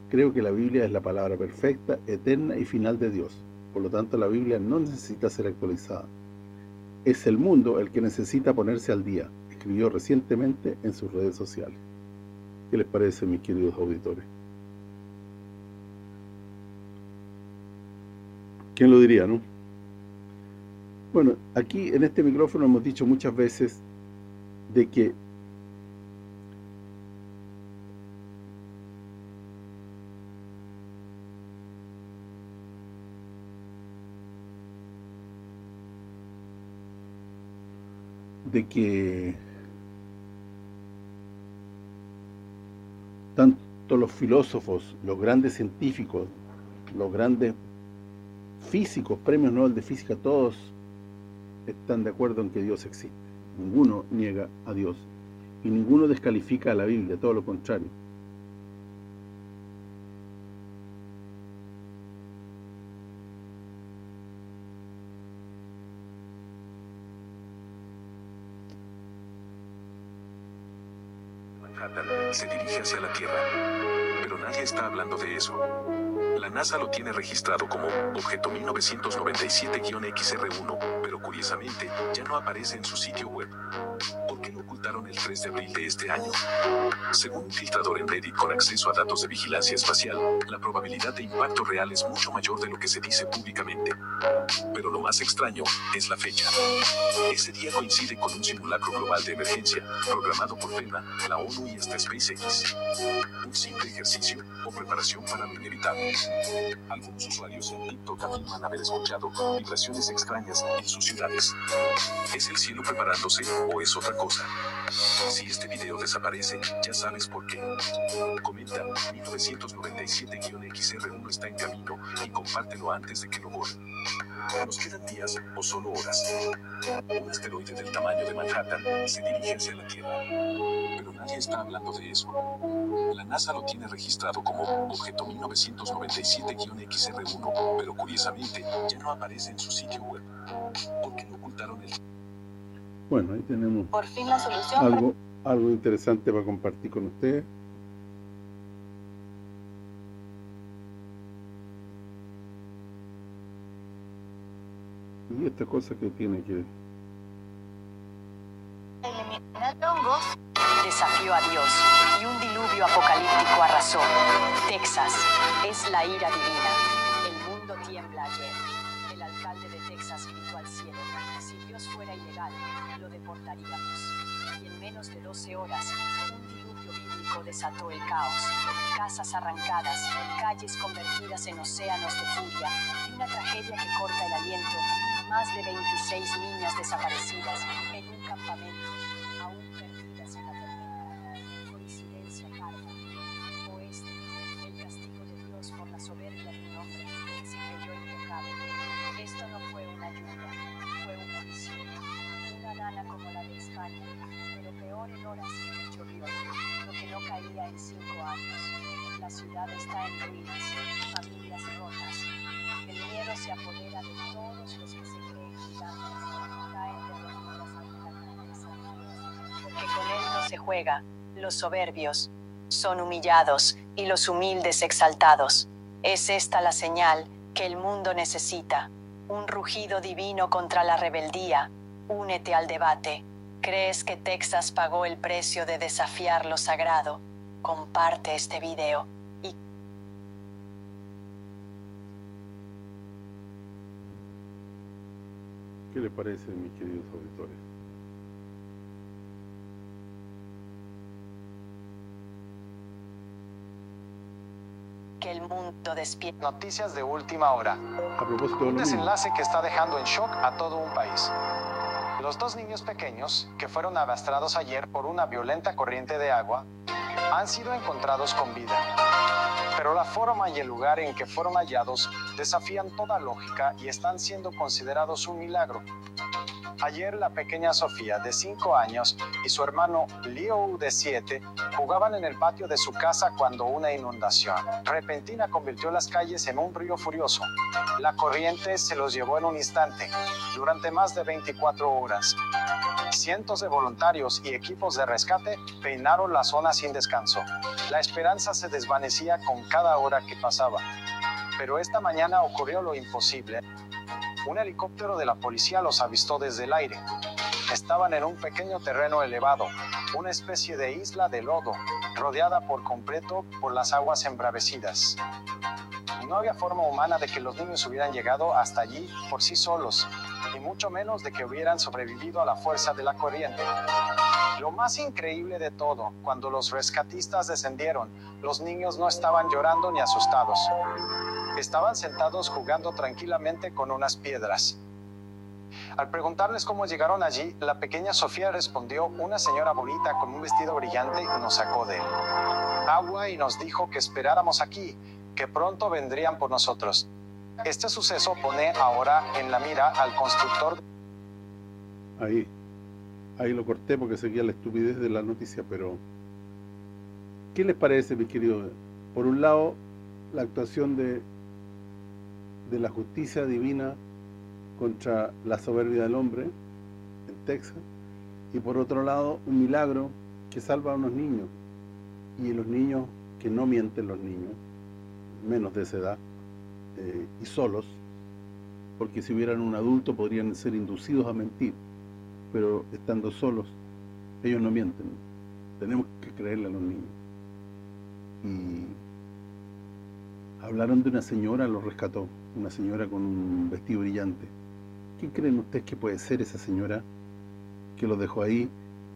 Creo que la Biblia es la palabra perfecta, eterna y final de Dios. Por lo tanto, la Biblia no necesita ser actualizada. Es el mundo el que necesita ponerse al día, escribió recientemente en sus redes sociales. ¿Qué les parece, mis queridos auditores? ¿Quién lo diría, no? Bueno, aquí en este micrófono hemos dicho muchas veces de que de que tanto los filósofos, los grandes científicos, los grandes físicos, premios Nobel de Física, todos están de acuerdo en que Dios existe. Ninguno niega a Dios y ninguno descalifica a la Biblia, todo lo contrario. Se dirige hacia la Tierra. Pero nadie está hablando de eso. La NASA lo tiene registrado como objeto 1997-XR1, pero curiosamente ya no aparece en su sitio web. ¿Por qué lo ocultaron el 3 de abril de este año? Según un filtrador en Reddit con acceso a datos de vigilancia espacial, la probabilidad de impacto real es mucho mayor de lo que se dice públicamente. Pero lo más extraño es la fecha. Ese día coincide con un simulacro global de emergencia, programado por FEMA, la ONU y hasta SpaceX. Un simple ejercicio o preparación para lo inevitable. Algunos usuarios en TikTok afirman haber escuchado vibraciones extrañas en sus ciudades. ¿Es el cielo preparándose o es otra cosa? Si este video desaparece, ya sabes por qué. Comenta 1997-XR1 está en camino y compártelo antes de que lo borren. Nos quedan días o solo horas. Un asteroide del tamaño de Manhattan se dirige hacia la Tierra. Pero nadie está hablando de eso. La NASA lo tiene registrado como objeto 1997-XR1, pero curiosamente ya no aparece en su sitio web. ¿Por qué ocultaron el...? Bueno, ahí tenemos Por fin la solución. algo, algo interesante para compartir con ustedes. Y esta cosa que tiene que... Eliminar hongos. Desafió a Dios y un diluvio apocalíptico arrasó. Texas es la ira divina. El mundo tiembla ayer. El alcalde de Texas gritó al cielo, si Dios fuera ilegal, Y en menos de 12 horas, un diluvio bíblico desató el caos. Casas arrancadas, calles convertidas en océanos de furia y una tragedia que corta el aliento. Más de 26 niñas desaparecidas en un campamento juega, los soberbios son humillados y los humildes exaltados. Es esta la señal que el mundo necesita, un rugido divino contra la rebeldía. Únete al debate. ¿Crees que Texas pagó el precio de desafiar lo sagrado? Comparte este video ¿Qué le parece, mis queridos auditores? Que el mundo despierta. Noticias de última hora. A propósito de Un desenlace que está dejando en shock a todo un país. Los dos niños pequeños, que fueron arrastrados ayer por una violenta corriente de agua, han sido encontrados con vida. Pero la forma y el lugar en que fueron hallados desafían toda lógica y están siendo considerados un milagro. Ayer la pequeña Sofía, de 5 años, y su hermano Leo, de 7, jugaban en el patio de su casa cuando una inundación repentina convirtió las calles en un río furioso. La corriente se los llevó en un instante, durante más de 24 horas. Cientos de voluntarios y equipos de rescate peinaron la zona sin descanso. La esperanza se desvanecía con cada hora que pasaba. Pero esta mañana ocurrió lo imposible. Un helicóptero de la policía los avistó desde el aire. Estaban en un pequeño terreno elevado, una especie de isla de lodo, rodeada por completo por las aguas embravecidas. No había forma humana de que los niños hubieran llegado hasta allí por sí solos, y mucho menos de que hubieran sobrevivido a la fuerza de la corriente. Lo más increíble de todo, cuando los rescatistas descendieron, los niños no estaban llorando ni asustados. Estaban sentados jugando tranquilamente con unas piedras. Al preguntarles cómo llegaron allí, la pequeña Sofía respondió, una señora bonita con un vestido brillante nos sacó de. Agua y nos dijo que esperáramos aquí, que pronto vendrían por nosotros. Este suceso pone ahora en la mira al constructor ahí, ahí lo corté porque seguía la estupidez de la noticia, pero ¿qué les parece, mis queridos? Por un lado, la actuación de de la justicia divina contra la soberbia del hombre en Texas y por otro lado un milagro que salva a unos niños y los niños que no mienten los niños menos de esa edad eh, y solos porque si hubieran un adulto podrían ser inducidos a mentir pero estando solos ellos no mienten. Tenemos que creerle a los niños. Y hablaron de una señora, los rescató una señora con un vestido brillante. ¿Quién creen ustedes que puede ser esa señora que los dejó ahí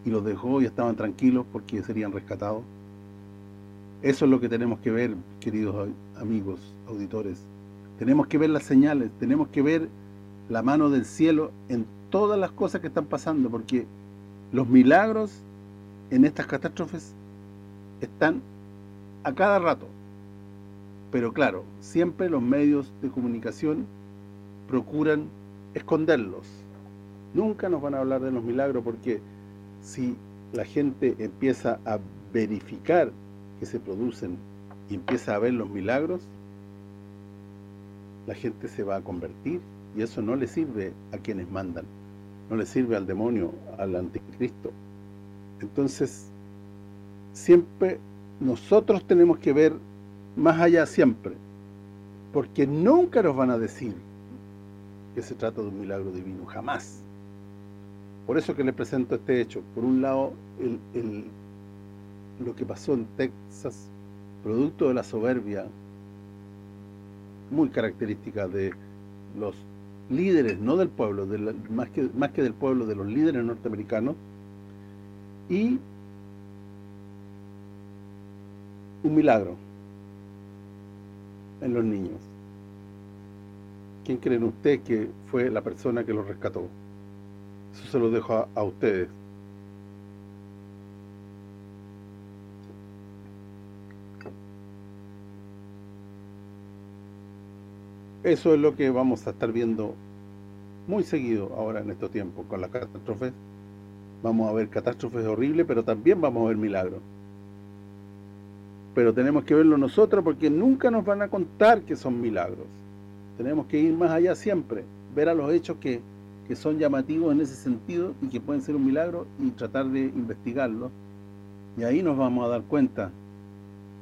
y los dejó y estaban tranquilos porque serían rescatados? Eso es lo que tenemos que ver, queridos amigos, auditores. Tenemos que ver las señales, tenemos que ver la mano del cielo en todas las cosas que están pasando, porque los milagros en estas catástrofes están a cada rato. Pero claro, siempre los medios de comunicación procuran esconderlos. Nunca nos van a hablar de los milagros porque si la gente empieza a verificar que se producen y empieza a ver los milagros, la gente se va a convertir y eso no le sirve a quienes mandan, no le sirve al demonio, al anticristo. Entonces, siempre nosotros tenemos que ver más allá siempre, porque nunca nos van a decir que se trata de un milagro divino, jamás. Por eso que le presento este hecho. Por un lado, el, lo que pasó en Texas, producto de la soberbia muy característica de los líderes, no del pueblo, más, que, más que del pueblo, de los líderes norteamericanos, y un milagro en los niños. ¿Quién creen ustedes que fue la persona que los rescató? Eso se lo dejo a, a ustedes. Eso es lo que vamos a estar viendo muy seguido ahora en estos tiempos con las catástrofes. Vamos a ver catástrofes horribles, pero también vamos a ver milagros pero tenemos que verlo nosotros porque nunca nos van a contar que son milagros. Tenemos que ir más allá siempre, ver a los hechos que, que son llamativos en ese sentido y que pueden ser un milagro y tratar de investigarlos Y ahí nos vamos a dar cuenta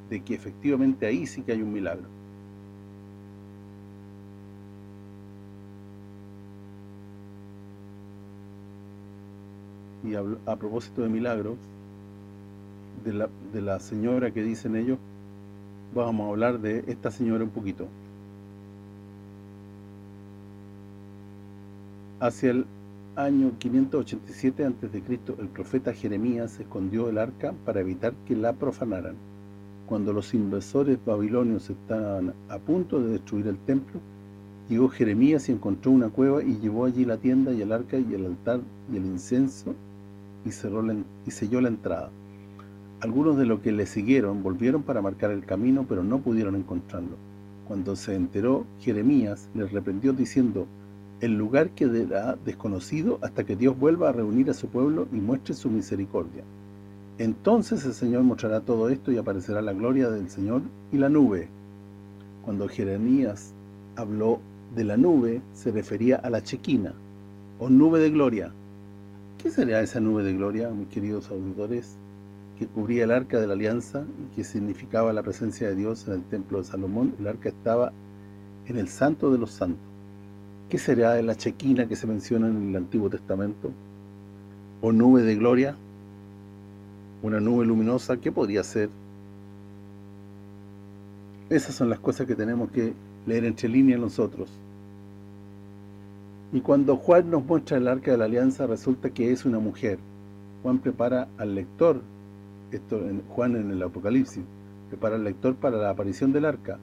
de que efectivamente ahí sí que hay un milagro. Y a propósito de milagros, de la, de la señora que dicen ellos, vamos a hablar de esta señora un poquito. Hacia el año 587 a.C., el profeta Jeremías escondió el arca para evitar que la profanaran. Cuando los invasores babilonios estaban a punto de destruir el templo, llegó Jeremías y encontró una cueva y llevó allí la tienda y el arca y el altar y el incienso y, cerró y selló la entrada. Algunos de los que le siguieron volvieron para marcar el camino, pero no pudieron encontrarlo. Cuando se enteró, Jeremías les reprendió diciendo, el lugar quedará desconocido hasta que Dios vuelva a reunir a su pueblo y muestre su misericordia. Entonces el Señor mostrará todo esto y aparecerá la gloria del Señor y la nube. Cuando Jeremías habló de la nube, se refería a la chequina, o nube de gloria. ¿Qué sería esa nube de gloria, mis queridos auditores? Que cubría el arca de la alianza y que significaba la presencia de Dios en el templo de Salomón. El arca estaba en el santo de los santos. ¿Qué será de la chequina que se menciona en el Antiguo Testamento? ¿O nube de gloria? ¿Una nube luminosa? ¿Qué podría ser? Esas son las cosas que tenemos que leer entre líneas nosotros. Y cuando Juan nos muestra el Arca de la Alianza, resulta que es una mujer. Juan prepara al lector, esto en Juan en el Apocalipsis, prepara al lector para la aparición del Arca.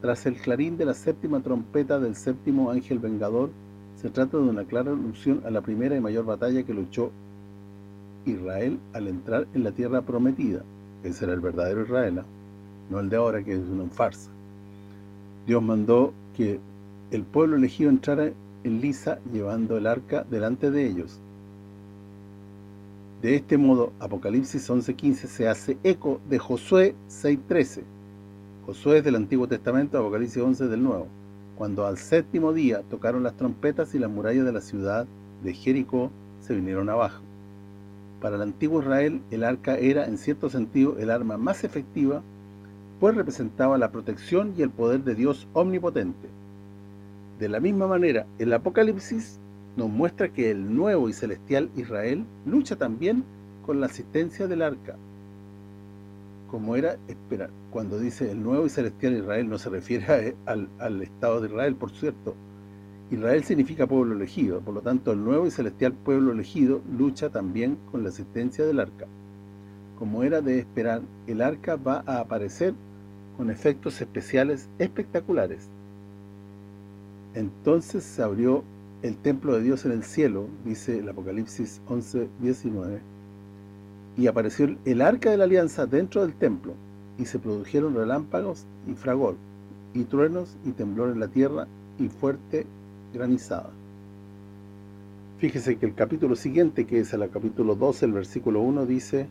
Tras el clarín de la séptima trompeta del séptimo ángel vengador, se trata de una clara alusión a la primera y mayor batalla que luchó Israel al entrar en la tierra prometida. Ese era el verdadero Israel, no el de ahora que es una farsa. Dios mandó que el pueblo elegido entrara en Lisa llevando el arca delante de ellos. De este modo, Apocalipsis 11.15 se hace eco de Josué 6.13 Josué es del Antiguo Testamento, Apocalipsis 11 del Nuevo, cuando al séptimo día tocaron las trompetas y las murallas de la ciudad de Jericó se vinieron abajo. Para el antiguo Israel, el arca era, en cierto sentido, el arma más efectiva, pues representaba la protección y el poder de Dios omnipotente. De la misma manera, el Apocalipsis nos muestra que el nuevo y celestial Israel lucha también con la asistencia del arca, como era esperar. Cuando dice el nuevo y celestial Israel no se refiere al, al, Estado de Israel, por cierto. Israel significa pueblo elegido, por lo tanto el nuevo y celestial pueblo elegido lucha también con la asistencia del arca. Como era de esperar, el arca va a aparecer con efectos especiales espectaculares. Entonces se abrió el templo de Dios en el cielo, dice el Apocalipsis 11, 19, y apareció el arca de la alianza dentro del templo, y se produjeron relámpagos y fragor, y truenos y temblor en la tierra, y fuerte granizada. Fíjese que el capítulo siguiente, que es el capítulo 12, el versículo 1, dice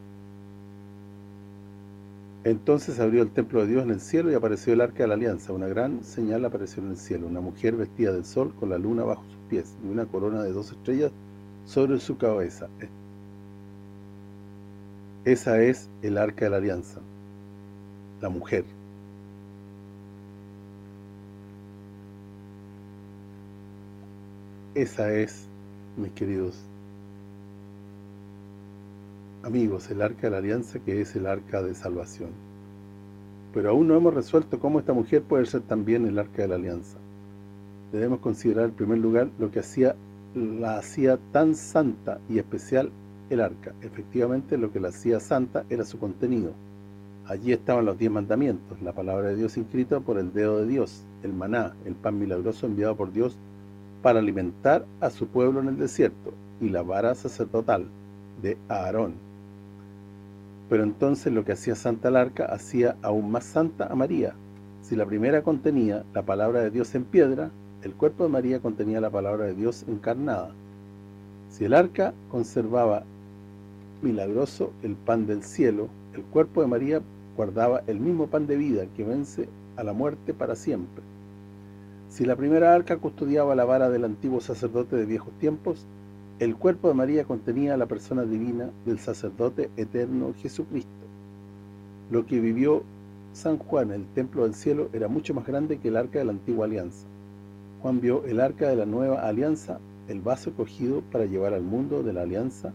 Entonces abrió el templo de Dios en el cielo y apareció el arca de la alianza. Una gran señal apareció en el cielo, una mujer vestida del sol con la luna bajo pies y una corona de dos estrellas sobre su cabeza. Esa es el arca de la alianza, la mujer. Esa es, mis queridos amigos, el arca de la alianza que es el arca de salvación. Pero aún no hemos resuelto cómo esta mujer puede ser también el arca de la alianza. Debemos considerar en primer lugar lo que hacía la hacía tan santa y especial el arca. Efectivamente, lo que la hacía santa era su contenido. Allí estaban los diez mandamientos, la palabra de Dios inscrita por el dedo de Dios, el maná, el pan milagroso enviado por Dios para alimentar a su pueblo en el desierto, y la vara sacerdotal de Aarón. Pero entonces lo que hacía santa el arca hacía aún más santa a María. Si la primera contenía la palabra de Dios en piedra, el cuerpo de María contenía la palabra de Dios encarnada. Si el arca conservaba milagroso el pan del cielo, el cuerpo de María guardaba el mismo pan de vida que vence a la muerte para siempre. Si la primera arca custodiaba la vara del antiguo sacerdote de viejos tiempos, El cuerpo de María contenía la persona divina del sacerdote eterno Jesucristo. Lo que vivió San Juan en el templo del cielo era mucho más grande que el arca de la antigua alianza. Juan vio el arca de la nueva alianza, el vaso cogido para llevar al mundo de la alianza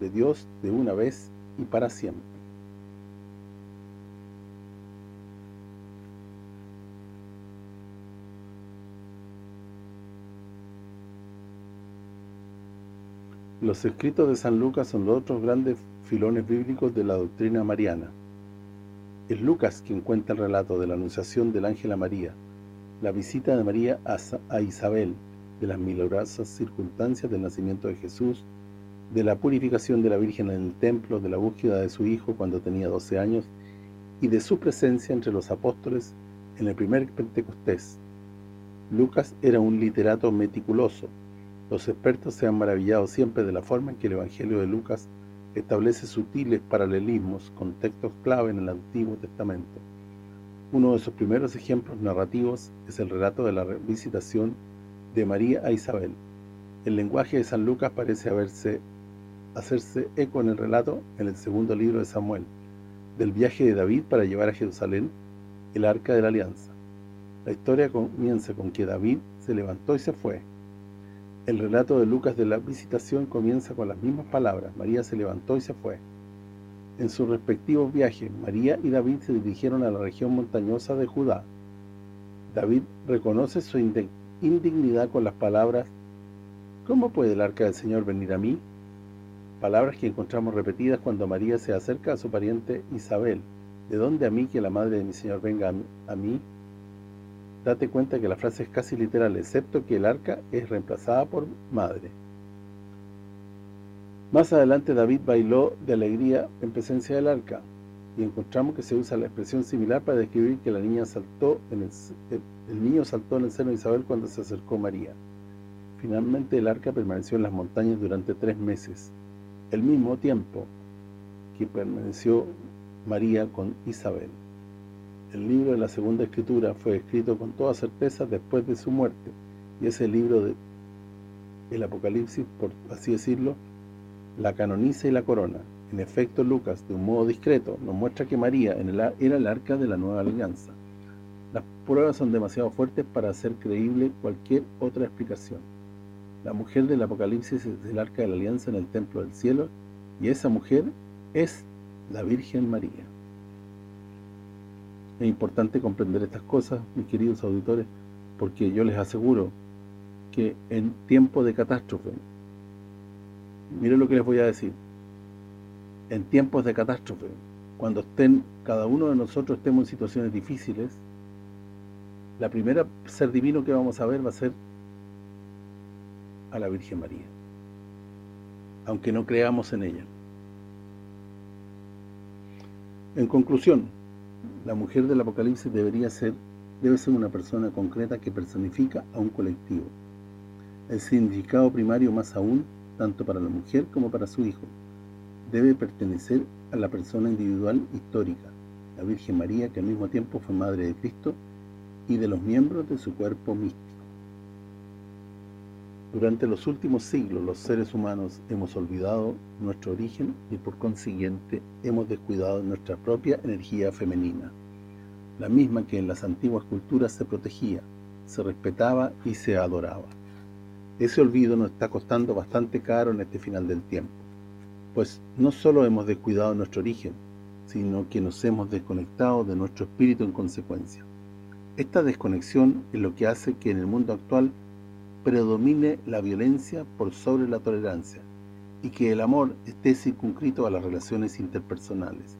de Dios de una vez y para siempre. Los escritos de San Lucas son los otros grandes filones bíblicos de la doctrina mariana. Es Lucas quien cuenta el relato de la anunciación del ángel a María, la visita de María a Isabel, de las milagrosas circunstancias del nacimiento de Jesús, de la purificación de la Virgen en el templo, de la búsqueda de su hijo cuando tenía 12 años y de su presencia entre los apóstoles en el primer Pentecostés. Lucas era un literato meticuloso, los expertos se han maravillado siempre de la forma en que el Evangelio de Lucas establece sutiles paralelismos con textos clave en el Antiguo Testamento. Uno de sus primeros ejemplos narrativos es el relato de la visitación de María a Isabel. El lenguaje de San Lucas parece haberse hacerse eco en el relato en el segundo libro de Samuel, del viaje de David para llevar a Jerusalén el Arca de la Alianza. La historia comienza con que David se levantó y se fue, el relato de Lucas de la visitación comienza con las mismas palabras. María se levantó y se fue. En sus respectivos viajes, María y David se dirigieron a la región montañosa de Judá. David reconoce su indignidad con las palabras ¿Cómo puede el arca del Señor venir a mí? Palabras que encontramos repetidas cuando María se acerca a su pariente Isabel. ¿De dónde a mí que la madre de mi Señor venga a mí? date cuenta que la frase es casi literal, excepto que el arca es reemplazada por madre. Más adelante David bailó de alegría en presencia del arca, y encontramos que se usa la expresión similar para describir que la niña saltó en el, el niño saltó en el seno de Isabel cuando se acercó María. Finalmente el arca permaneció en las montañas durante tres meses, el mismo tiempo que permaneció María con Isabel. El libro de la Segunda Escritura fue escrito con toda certeza después de su muerte, y ese libro de el Apocalipsis, por así decirlo, la canoniza y la corona. En efecto, Lucas, de un modo discreto, nos muestra que María era el arca de la nueva alianza. Las pruebas son demasiado fuertes para hacer creíble cualquier otra explicación. La mujer del Apocalipsis es el arca de la alianza en el templo del cielo, y esa mujer es la Virgen María. Es importante comprender estas cosas, mis queridos auditores, porque yo les aseguro que en tiempo de catástrofe, miren lo que les voy a decir, en tiempos de catástrofe, cuando estén cada uno de nosotros estemos en situaciones difíciles, la primera ser divino que vamos a ver va a ser a la Virgen María, aunque no creamos en ella. En conclusión, la mujer del Apocalipsis debería ser debe ser una persona concreta que personifica a un colectivo. El significado primario más aún, tanto para la mujer como para su hijo, debe pertenecer a la persona individual histórica, la Virgen María, que al mismo tiempo fue Madre de Cristo y de los miembros de su cuerpo místico. Durante los últimos siglos los seres humanos hemos olvidado nuestro origen y por consiguiente hemos descuidado nuestra propia energía femenina, la misma que en las antiguas culturas se protegía, se respetaba y se adoraba. Ese olvido nos está costando bastante caro en este final del tiempo, pues no solo hemos descuidado nuestro origen, sino que nos hemos desconectado de nuestro espíritu en consecuencia. Esta desconexión es lo que hace que en el mundo actual predomine la violencia por sobre la tolerancia y que el amor esté circunscrito a las relaciones interpersonales.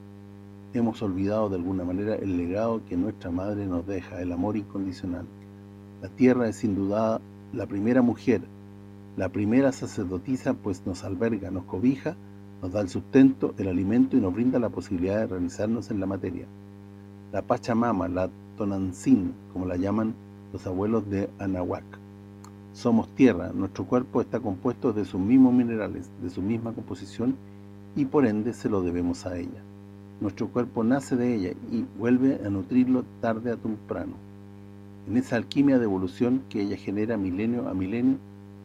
Hemos olvidado de alguna manera el legado que nuestra madre nos deja, el amor incondicional. La tierra es sin duda la primera mujer, la primera sacerdotisa, pues nos alberga, nos cobija, nos da el sustento, el alimento y nos brinda la posibilidad de realizarnos en la materia. La Pachamama, la Tonantzin, como la llaman los abuelos de Anahuac. Somos tierra, nuestro cuerpo está compuesto de sus mismos minerales, de su misma composición, y por ende se lo debemos a ella. Nuestro cuerpo nace de ella y vuelve a nutrirlo tarde a temprano. En esa alquimia de evolución que ella genera milenio a milenio,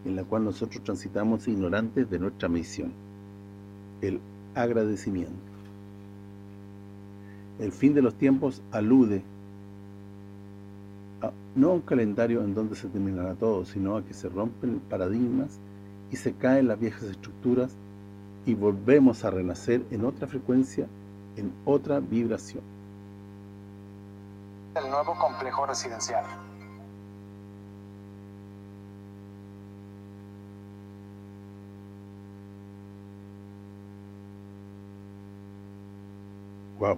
en la cual nosotros transitamos ignorantes de nuestra misión, el agradecimiento. El fin de los tiempos alude no a un calendario en donde se terminará todo, sino a que se rompen paradigmas y se caen las viejas estructuras y volvemos a renacer en otra frecuencia, en otra vibración. El nuevo complejo residencial. Wow.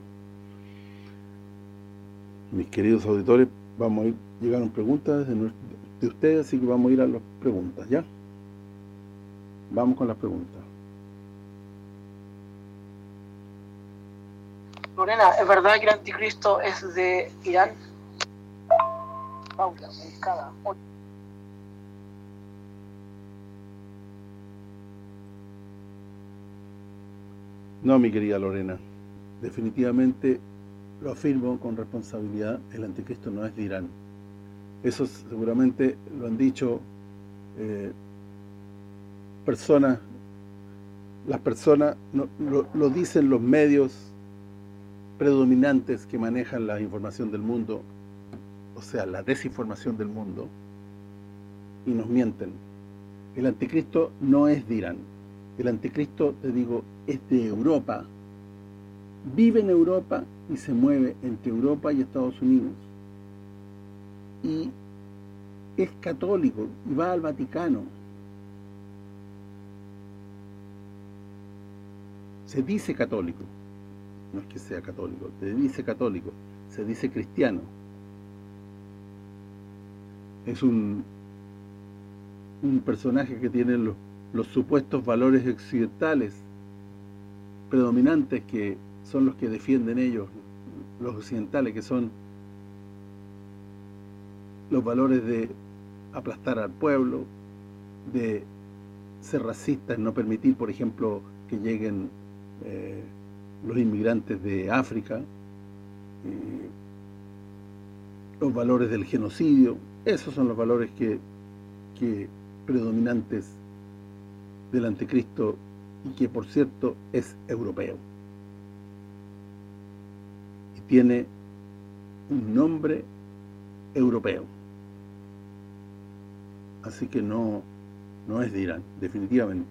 Mis queridos auditores, vamos a ir, llegaron preguntas de ustedes, así que vamos a ir a las preguntas, ¿ya? Vamos con las preguntas. Lorena, ¿es verdad que el anticristo es de Irán? No, mi querida Lorena. Definitivamente lo afirmo con responsabilidad, el anticristo no es de Irán. Eso seguramente lo han dicho eh, personas, las personas, no, lo dicen los medios predominantes que manejan la información del mundo, o sea, la desinformación del mundo, y nos mienten. El anticristo no es de Irán. El anticristo, te digo, es de Europa. Vive en Europa y se mueve entre Europa y Estados Unidos. Y es católico y va al Vaticano. Se dice católico no es que sea católico, se dice católico, se dice cristiano. Es un, un personaje que tiene los, los supuestos valores occidentales predominantes que son los que defienden ellos, los occidentales, que son los valores de aplastar al pueblo, de ser racistas, no permitir, por ejemplo, que lleguen eh, los inmigrantes de África, eh, los valores del genocidio, esos son los valores que, predominantes del anticristo y que por cierto es europeo. Y tiene un nombre europeo. Así que no, no es de Irán, definitivamente.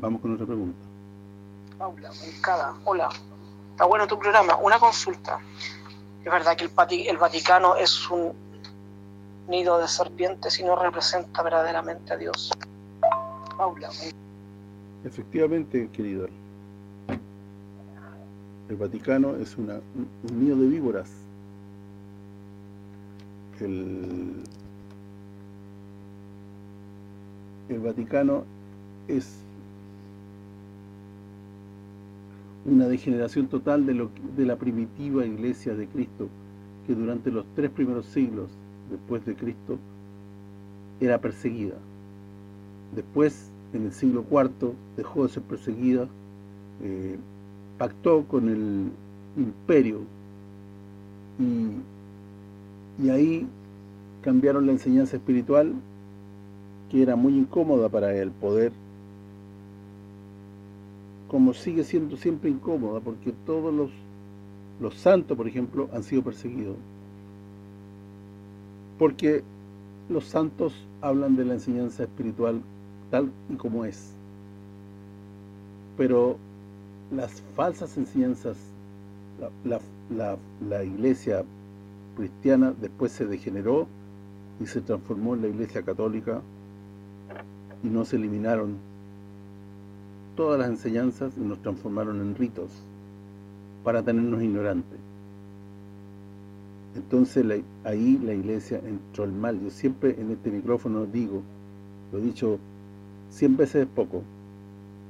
Vamos con otra pregunta. Paula, Moncada. Hola, está bueno tu programa. Una consulta. ¿Es verdad que el, Vaticano es un nido de serpientes y no representa verdaderamente a Dios? Paula. Efectivamente, querido. El Vaticano es una, un nido de víboras. El, el Vaticano es una degeneración total de, la primitiva iglesia de Cristo, que durante los tres primeros siglos después de Cristo era perseguida. Después, en el siglo IV, dejó de ser perseguida, eh, pactó con el imperio y, y ahí cambiaron la enseñanza espiritual que era muy incómoda para el poder como sigue siendo siempre incómoda, porque todos los, los santos, por ejemplo, han sido perseguidos. Porque los santos hablan de la enseñanza espiritual tal y como es. Pero las falsas enseñanzas, la, la, la iglesia cristiana después se degeneró y se transformó en la iglesia católica y no se eliminaron todas las enseñanzas y nos transformaron en ritos para tenernos ignorantes. Entonces ahí la iglesia entró el mal. Yo siempre en este micrófono digo, lo he dicho 100 veces es poco,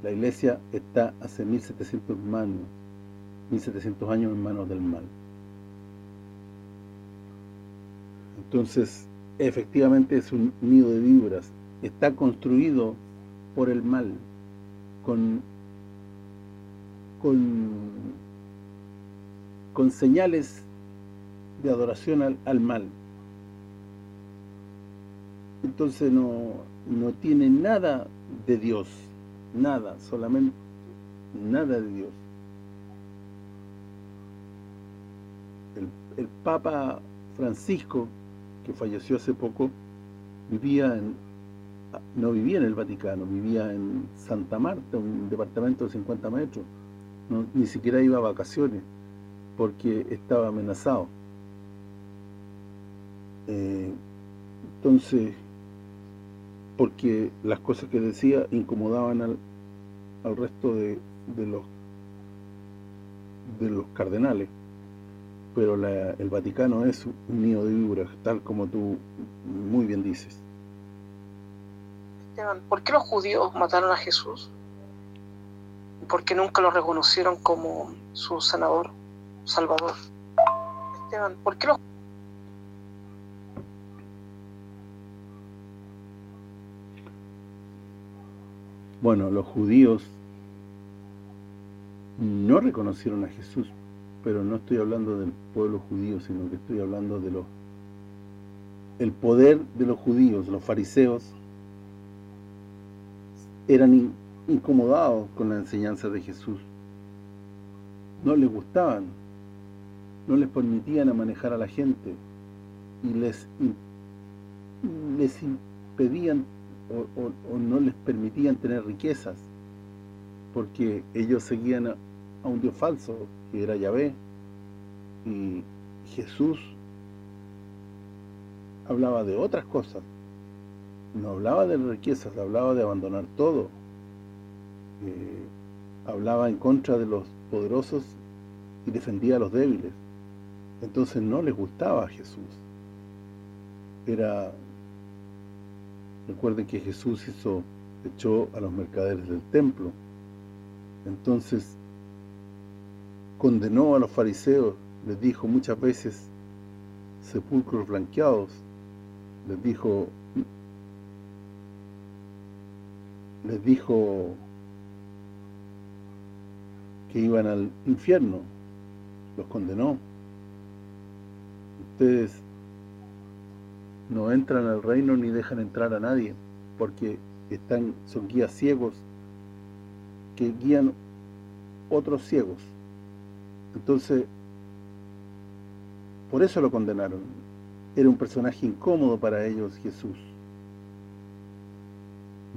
la iglesia está hace 1700 manos, 1700 años en manos del mal. Entonces, efectivamente es un nido de víboras, está construido por el mal, con, con, señales de adoración al, mal. entonces no, no tiene nada de Dios, nada, solamente nada de Dios. El, el Papa Francisco, que falleció hace poco, vivía en no vivía en el Vaticano, vivía en Santa Marta, un departamento de 50 metros. ni siquiera iba a vacaciones, porque estaba amenazado. Eh, entonces, porque las cosas que decía incomodaban al, al resto de, de, los de los cardenales pero la, el Vaticano es un nido de víboras, tal como tú muy bien dices. Esteban, ¿por qué los judíos mataron a Jesús? ¿Por qué nunca lo reconocieron como su sanador, salvador? Esteban, ¿por qué los Bueno, los judíos no reconocieron a Jesús, pero no estoy hablando del pueblo judío, sino que estoy hablando de los el poder de los judíos, los fariseos eran incomodados con la enseñanza de Jesús. No les gustaban, no les permitían manejar a la gente y les les impedían o, no les permitían tener riquezas porque ellos seguían a, a un Dios falso que era Yahvé y Jesús hablaba de otras cosas no hablaba de riquezas, hablaba de abandonar todo. Eh, hablaba en contra de los poderosos y defendía a los débiles. Entonces no les gustaba a Jesús. Era recuerden que Jesús hizo echó a los mercaderes del templo. Entonces condenó a los fariseos, les dijo muchas veces sepulcros blanqueados, les dijo les dijo que iban al infierno, los condenó. Ustedes no entran al reino ni dejan entrar a nadie, porque están son guías ciegos que guían otros ciegos. Entonces, por eso lo condenaron. Era un personaje incómodo para ellos Jesús.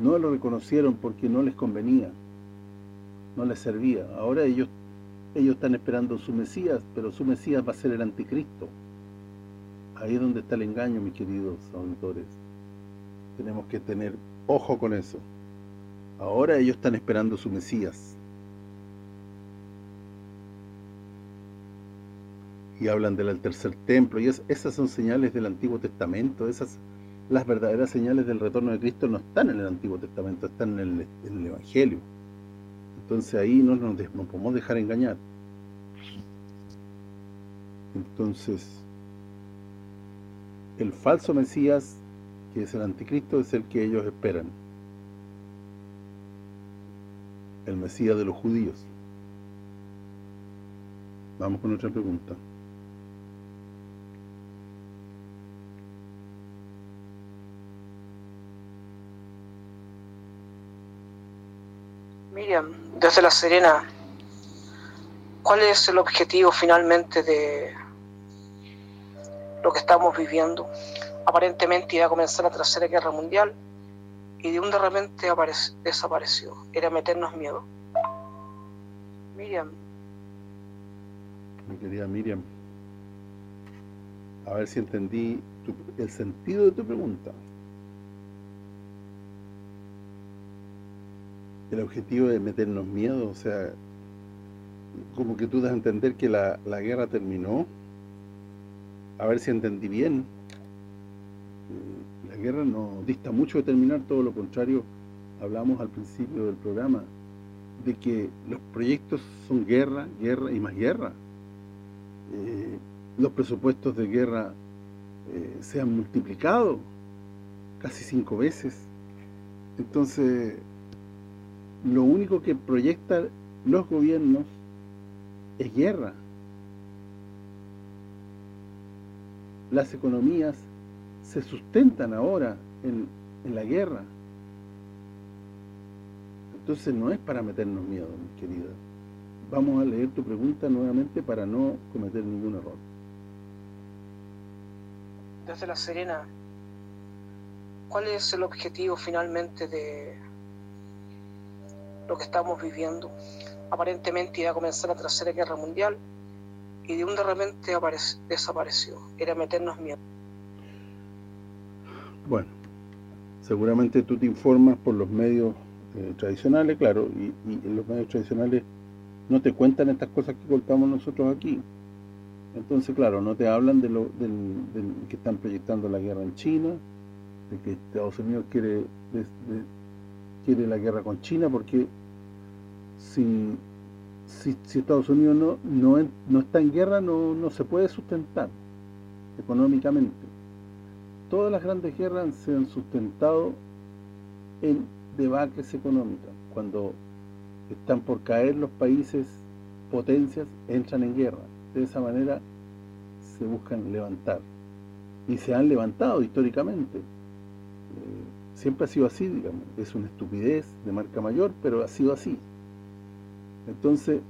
No lo reconocieron porque no les convenía, no les servía. Ahora ellos ellos están esperando su Mesías, pero su Mesías va a ser el anticristo. Ahí es donde está el engaño, mis queridos auditores. Tenemos que tener ojo con eso. Ahora ellos están esperando su Mesías. y hablan del tercer templo, y esas son señales del Antiguo Testamento, esas las verdaderas señales del retorno de Cristo no están en el Antiguo Testamento, están en el, Evangelio. Entonces ahí no nos, podemos dejar engañar. Entonces, el falso Mesías, que es el anticristo, es el que ellos esperan. El Mesías de los judíos. Vamos con otra pregunta. Miriam, desde La Serena, ¿cuál es el objetivo finalmente de lo que estamos viviendo? Aparentemente iba a comenzar la Tercera Guerra Mundial y de un de repente desapareció. Era meternos miedo. Miriam. Mi querida Miriam, a ver si entendí el sentido de tu pregunta. El objetivo de meternos miedo, o sea, como que tú das a entender que la, la guerra terminó. A ver si entendí bien. La guerra no dista mucho de terminar, todo lo contrario, hablamos al principio del programa, de que los proyectos son guerra, guerra y más guerra. Eh, los presupuestos de guerra eh, se han multiplicado casi cinco veces. Entonces, lo único que proyectan los gobiernos es guerra. Las economías se sustentan ahora en, la guerra. Entonces no es para meternos miedo, mi querida. Vamos a leer tu pregunta nuevamente para no cometer ningún error. Desde La Serena, ¿cuál es el objetivo finalmente de lo que estamos viviendo? Aparentemente iba a comenzar la Tercera Guerra Mundial y de un de repente desapareció. Era meternos miedo. Bueno, seguramente tú te informas por los medios eh, tradicionales, claro, y, los medios tradicionales no te cuentan estas cosas que contamos nosotros aquí. Entonces, claro, no te hablan de lo del, del que están proyectando la guerra en China, de que Estados Unidos quiere de, quiere la guerra con China, porque si, si, Estados Unidos no, no, no está en guerra, no, no se puede sustentar económicamente. Todas las grandes guerras se han sustentado en debacles económicas. Cuando están por caer los países potencias, entran en guerra. De esa manera se buscan levantar. Y se han levantado históricamente. Siempre ha sido así, digamos. Es una estupidez de marca mayor, pero ha sido así. Entonces,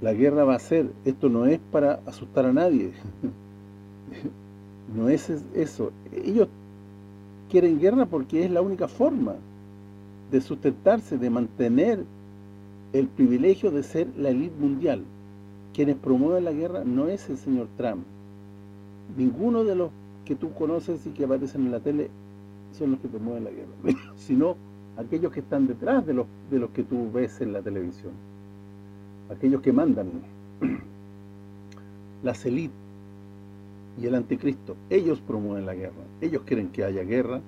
la guerra va a ser, esto no es para asustar a nadie. no es eso. Ellos quieren guerra porque es la única forma de sustentarse, de mantener el privilegio de ser la élite mundial. Quienes promueven la guerra no es el señor Trump. Ninguno de los que tú conoces y que aparecen en la tele son los que promueven la guerra, sino aquellos que están detrás de los, de los que tú ves en la televisión. Aquellos que mandan. Las élites y el anticristo, ellos promueven la guerra. Ellos quieren que haya guerra,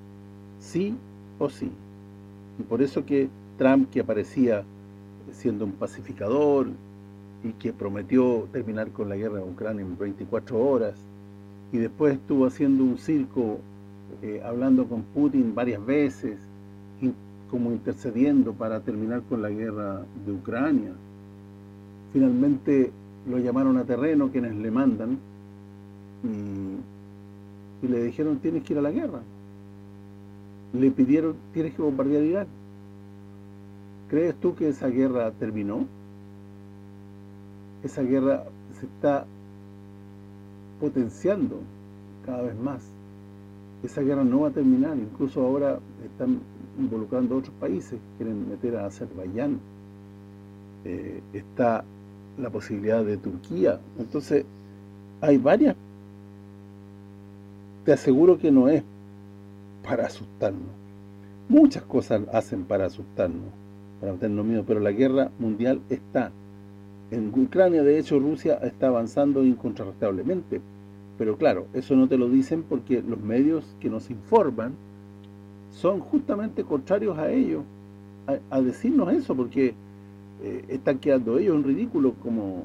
sí o sí. Y por eso que Trump, que aparecía siendo un pacificador y que prometió terminar con la guerra en Ucrania en 24 horas, y después estuvo haciendo un circo eh, hablando con Putin varias veces, como intercediendo para terminar con la guerra de Ucrania. Finalmente lo llamaron a terreno quienes le mandan y, y le dijeron tienes que ir a la guerra le pidieron, tienes que bombardear Irak. ¿Crees tú que esa guerra terminó? Esa guerra se está potenciando cada vez más. Esa guerra no va a terminar, incluso ahora están involucrando otros países, quieren meter a Azerbaiyán. Eh, está la posibilidad de Turquía. Entonces, hay varias. Te aseguro que no es para asustarnos. Muchas cosas hacen para asustarnos, para meternos miedo, pero la guerra mundial está. En Ucrania, de hecho, Rusia está avanzando incontrastablemente. Pero claro, eso no te lo dicen porque los medios que nos informan son justamente contrarios a ellos, a, decirnos eso, porque eh, están quedando ellos en ridículo como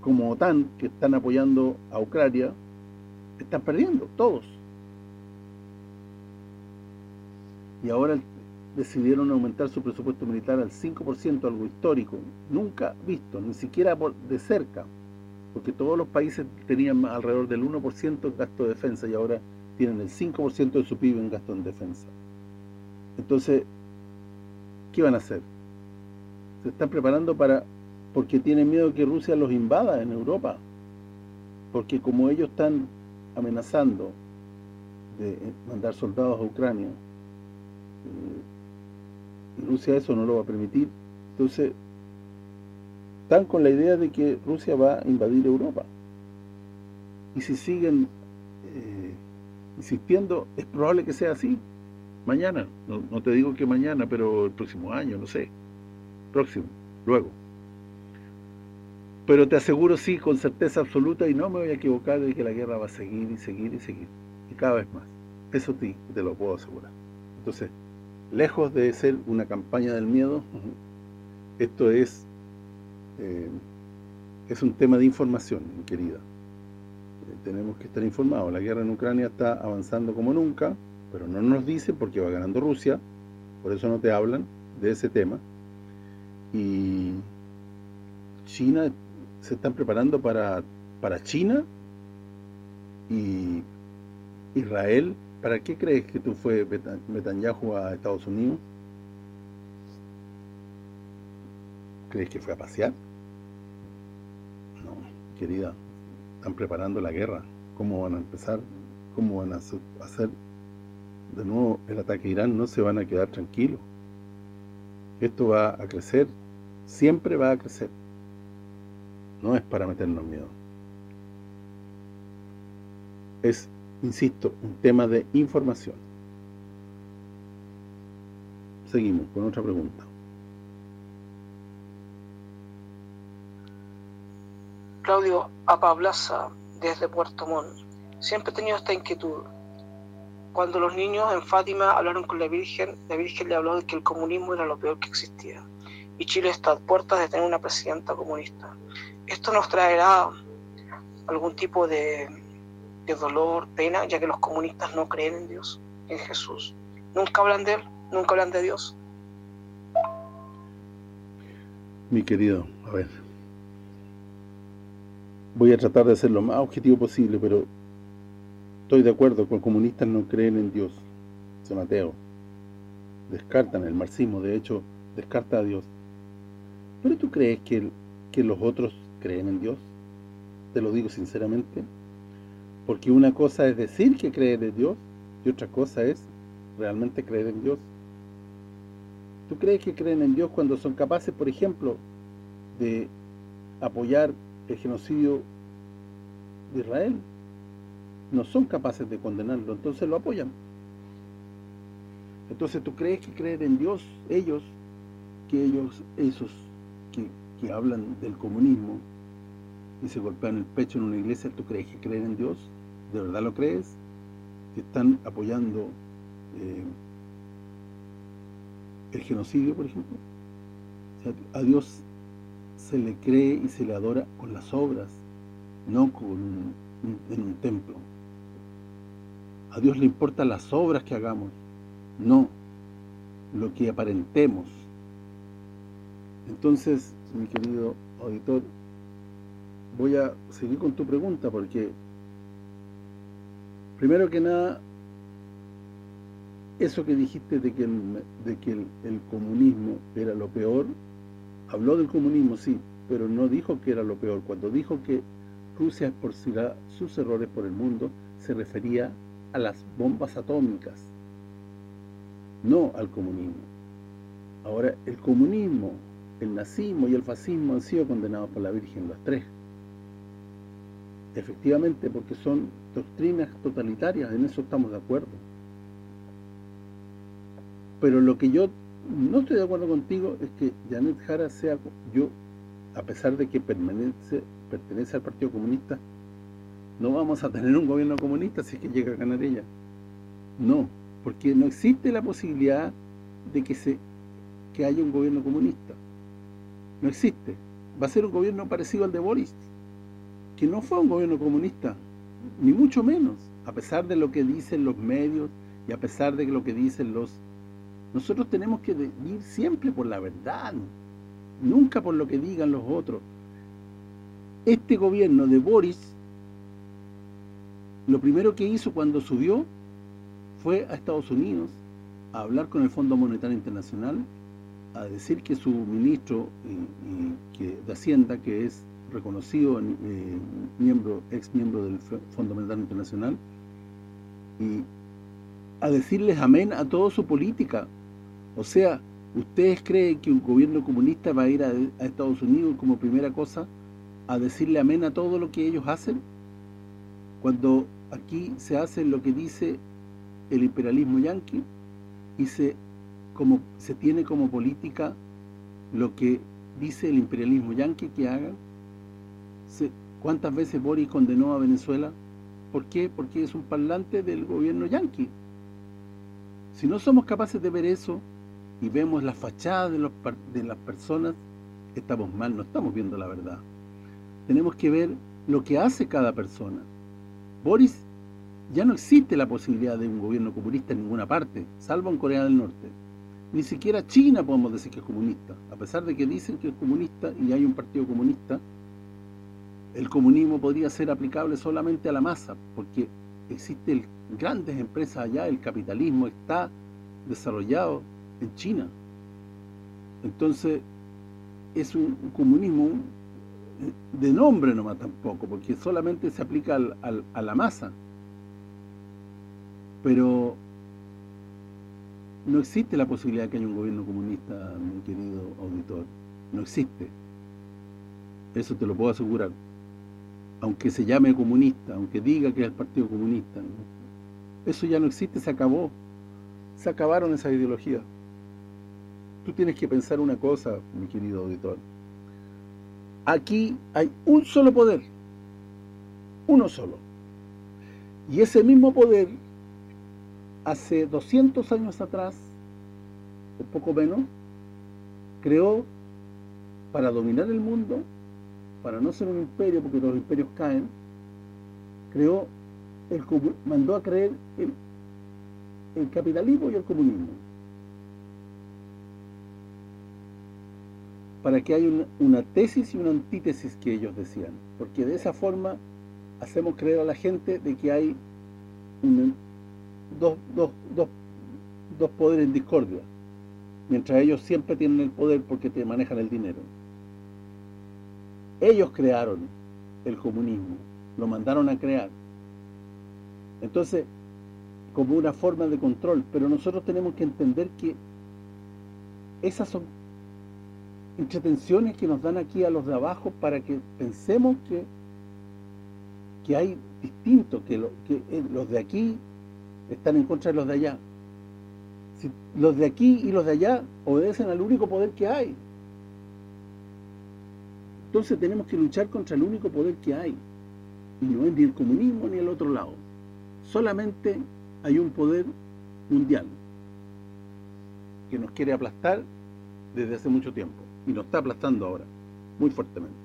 como OTAN, que están apoyando a Ucrania, están perdiendo, todos. y ahora decidieron aumentar su presupuesto militar al 5%, algo histórico, nunca visto, ni siquiera de cerca, porque todos los países tenían alrededor del 1% en gasto de defensa y ahora tienen el 5% de su PIB en gasto en defensa. Entonces, ¿qué van a hacer? Se están preparando para, porque tienen miedo que Rusia los invada en Europa, porque como ellos están amenazando de mandar soldados a Ucrania, Rusia eso no lo va a permitir. Entonces, están con la idea de que Rusia va a invadir Europa. Y si siguen eh, insistiendo, es probable que sea así. Mañana, no, no, te digo que mañana, pero el próximo año, no sé. Próximo, luego. Pero te aseguro, sí, con certeza absoluta, y no me voy a equivocar, de que la guerra va a seguir y seguir y seguir. Y cada vez más. Eso te, te lo puedo asegurar. Entonces, lejos de ser una campaña del miedo, esto es eh, es un tema de información, mi querida. Eh, tenemos que estar informados. La guerra en Ucrania está avanzando como nunca, pero no nos dicen porque va ganando Rusia, por eso no te hablan de ese tema. Y China se están preparando para, para China y Israel ¿Para qué crees que tú fue Netanyahu a Estados Unidos? ¿Crees que fue a pasear? Querida, están preparando la guerra. ¿Cómo van a empezar? ¿Cómo van a hacer de nuevo el ataque a Irán? No se van a quedar tranquilos. Esto va a crecer, siempre va a crecer. No es para meternos miedo. Es, insisto, un tema de información. Seguimos con otra pregunta. Claudio Apablaza, desde Puerto Montt. Siempre he tenido esta inquietud. Cuando los niños en Fátima hablaron con la Virgen, la Virgen le habló de que el comunismo era lo peor que existía. Y Chile está a puertas de tener una presidenta comunista. ¿Esto nos traerá algún tipo de, de dolor, pena, ya que los comunistas no creen en Dios, en Jesús? Nunca hablan de Él, nunca hablan de Dios. Mi querido, a ver, voy a tratar de ser lo más objetivo posible, pero estoy de acuerdo, con comunistas no creen en Dios, son ateos. Descartan el marxismo, de hecho, descarta a Dios. ¿Pero tú crees que, que los otros creen en Dios? Te lo digo sinceramente. Porque una cosa es decir que creen en Dios y otra cosa es realmente creer en Dios. ¿Tú crees que creen en Dios cuando son capaces, por ejemplo, de apoyar el genocidio de Israel. No son capaces de condenarlo, entonces lo apoyan. Entonces tú crees que creen en Dios, ellos, que ellos, esos que, que hablan del comunismo y se golpean el pecho en una iglesia, ¿tú crees que creen en Dios? ¿De verdad lo crees? Que están apoyando eh, el genocidio, por ejemplo. A Dios se le cree y se le adora con las obras, no con en un templo. A Dios le importan las obras que hagamos, no lo que aparentemos. Entonces, mi querido auditor, voy a seguir con tu pregunta porque primero que nada eso que dijiste de que de que el comunismo era lo peor Habló del comunismo, sí, pero no dijo que era lo peor. Cuando dijo que Rusia esparcirá sus errores por el mundo, se refería a las bombas atómicas, no al comunismo. Ahora, el comunismo, el nazismo y el fascismo han sido condenados por la Virgen, los tres. Efectivamente, porque son doctrinas totalitarias, en eso estamos de acuerdo. Pero lo que yo no estoy de acuerdo contigo es que Janet Jara sea yo a pesar de que pertenece pertenece al Partido Comunista no vamos a tener un gobierno comunista si es que llega a ganar ella. No, porque no existe la posibilidad de que se que haya un gobierno comunista. No existe. Va a ser un gobierno parecido al de Boris que no fue un gobierno comunista ni mucho menos a pesar de lo que dicen los medios y a pesar de lo que dicen los nosotros tenemos que ir siempre por la verdad, nunca por lo que digan los otros. Este gobierno de Boris, lo primero que hizo cuando subió fue a Estados Unidos a hablar con el Fondo Monetario Internacional, a decir que su ministro de Hacienda, que es reconocido eh, miembro ex miembro del Fondo Monetario Internacional, y a decirles amén a toda su política. O sea, ¿ustedes creen que un gobierno comunista va a ir a, Estados Unidos como primera cosa a decirle amén a todo lo que ellos hacen? Cuando aquí se hace lo que dice el imperialismo yanqui y se como se tiene como política lo que dice el imperialismo yanqui que hagan. ¿Cuántas veces Boris condenó a Venezuela? ¿Por qué? Porque es un parlante del gobierno yanqui. Si no somos capaces de ver eso y vemos la fachada de, los, de las personas, estamos mal, no estamos viendo la verdad. Tenemos que ver lo que hace cada persona. Boris, ya no existe la posibilidad de un gobierno comunista en ninguna parte, salvo en Corea del Norte. Ni siquiera China podemos decir que es comunista. A pesar de que dicen que es comunista y hay un partido comunista, el comunismo podría ser aplicable solamente a la masa, porque existe el grandes empresas allá, el capitalismo está desarrollado en China. Entonces, es un comunismo de nombre nomás tampoco, porque solamente se aplica al, a la masa. Pero no existe la posibilidad de que haya un gobierno comunista, mi querido auditor. No existe. Eso te lo puedo asegurar. Aunque se llame comunista, aunque diga que es el Partido Comunista. Eso ya no existe, se acabó. Se acabaron esas ideologías. Tú tienes que pensar una cosa, mi querido auditor. Aquí hay un solo poder. Uno solo. Y ese mismo poder, hace 200 años atrás, un poco menos, creó para dominar el mundo, para no ser un imperio, porque los imperios caen, creó, el mandó a creer el, el capitalismo y el comunismo. Para que haya una, tesis y una antítesis que ellos decían, porque de esa forma hacemos creer a la gente de que hay dos, dos poderes en discordia, mientras ellos siempre tienen el poder porque te manejan el dinero. Ellos crearon el comunismo, lo mandaron a crear. Entonces, como una forma de control, pero nosotros tenemos que entender que esas son entretenciones que nos dan aquí a los de abajo para que pensemos que que hay distintos, que, que eh, los de aquí están en contra de los de allá. Si los de aquí y los de allá obedecen al único poder que hay. Entonces tenemos que luchar contra el único poder que hay. Y no es ni el comunismo ni el otro lado. Solamente hay un poder mundial que nos quiere aplastar desde hace mucho tiempo y lo está aplastando ahora, muy fuertemente.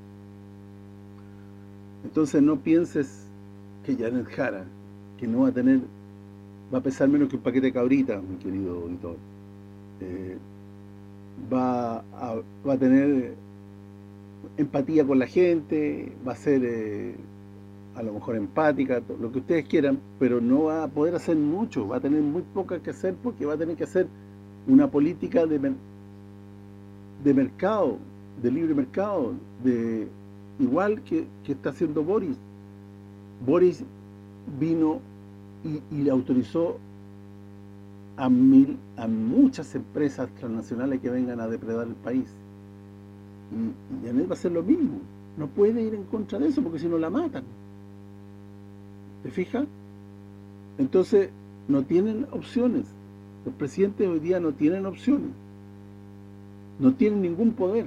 Entonces no pienses que Janet Jara, que no va a tener, va a pesar menos que un paquete de cabritas, mi querido auditor, eh, va, a, va a tener empatía con la gente, va a ser eh, a lo mejor empática, lo que ustedes quieran, pero no va a poder hacer mucho, va a tener muy poca que hacer porque va a tener que hacer una política de de mercado, de libre mercado, de igual que, está haciendo Boris. Boris vino y, le autorizó a, mil, a muchas empresas transnacionales que vengan a depredar el país. Y, y él va a hacer lo mismo. No puede ir en contra de eso porque si no la matan. ¿Te fijas? Entonces, no tienen opciones. Los presidentes hoy día no tienen opciones no tienen ningún poder.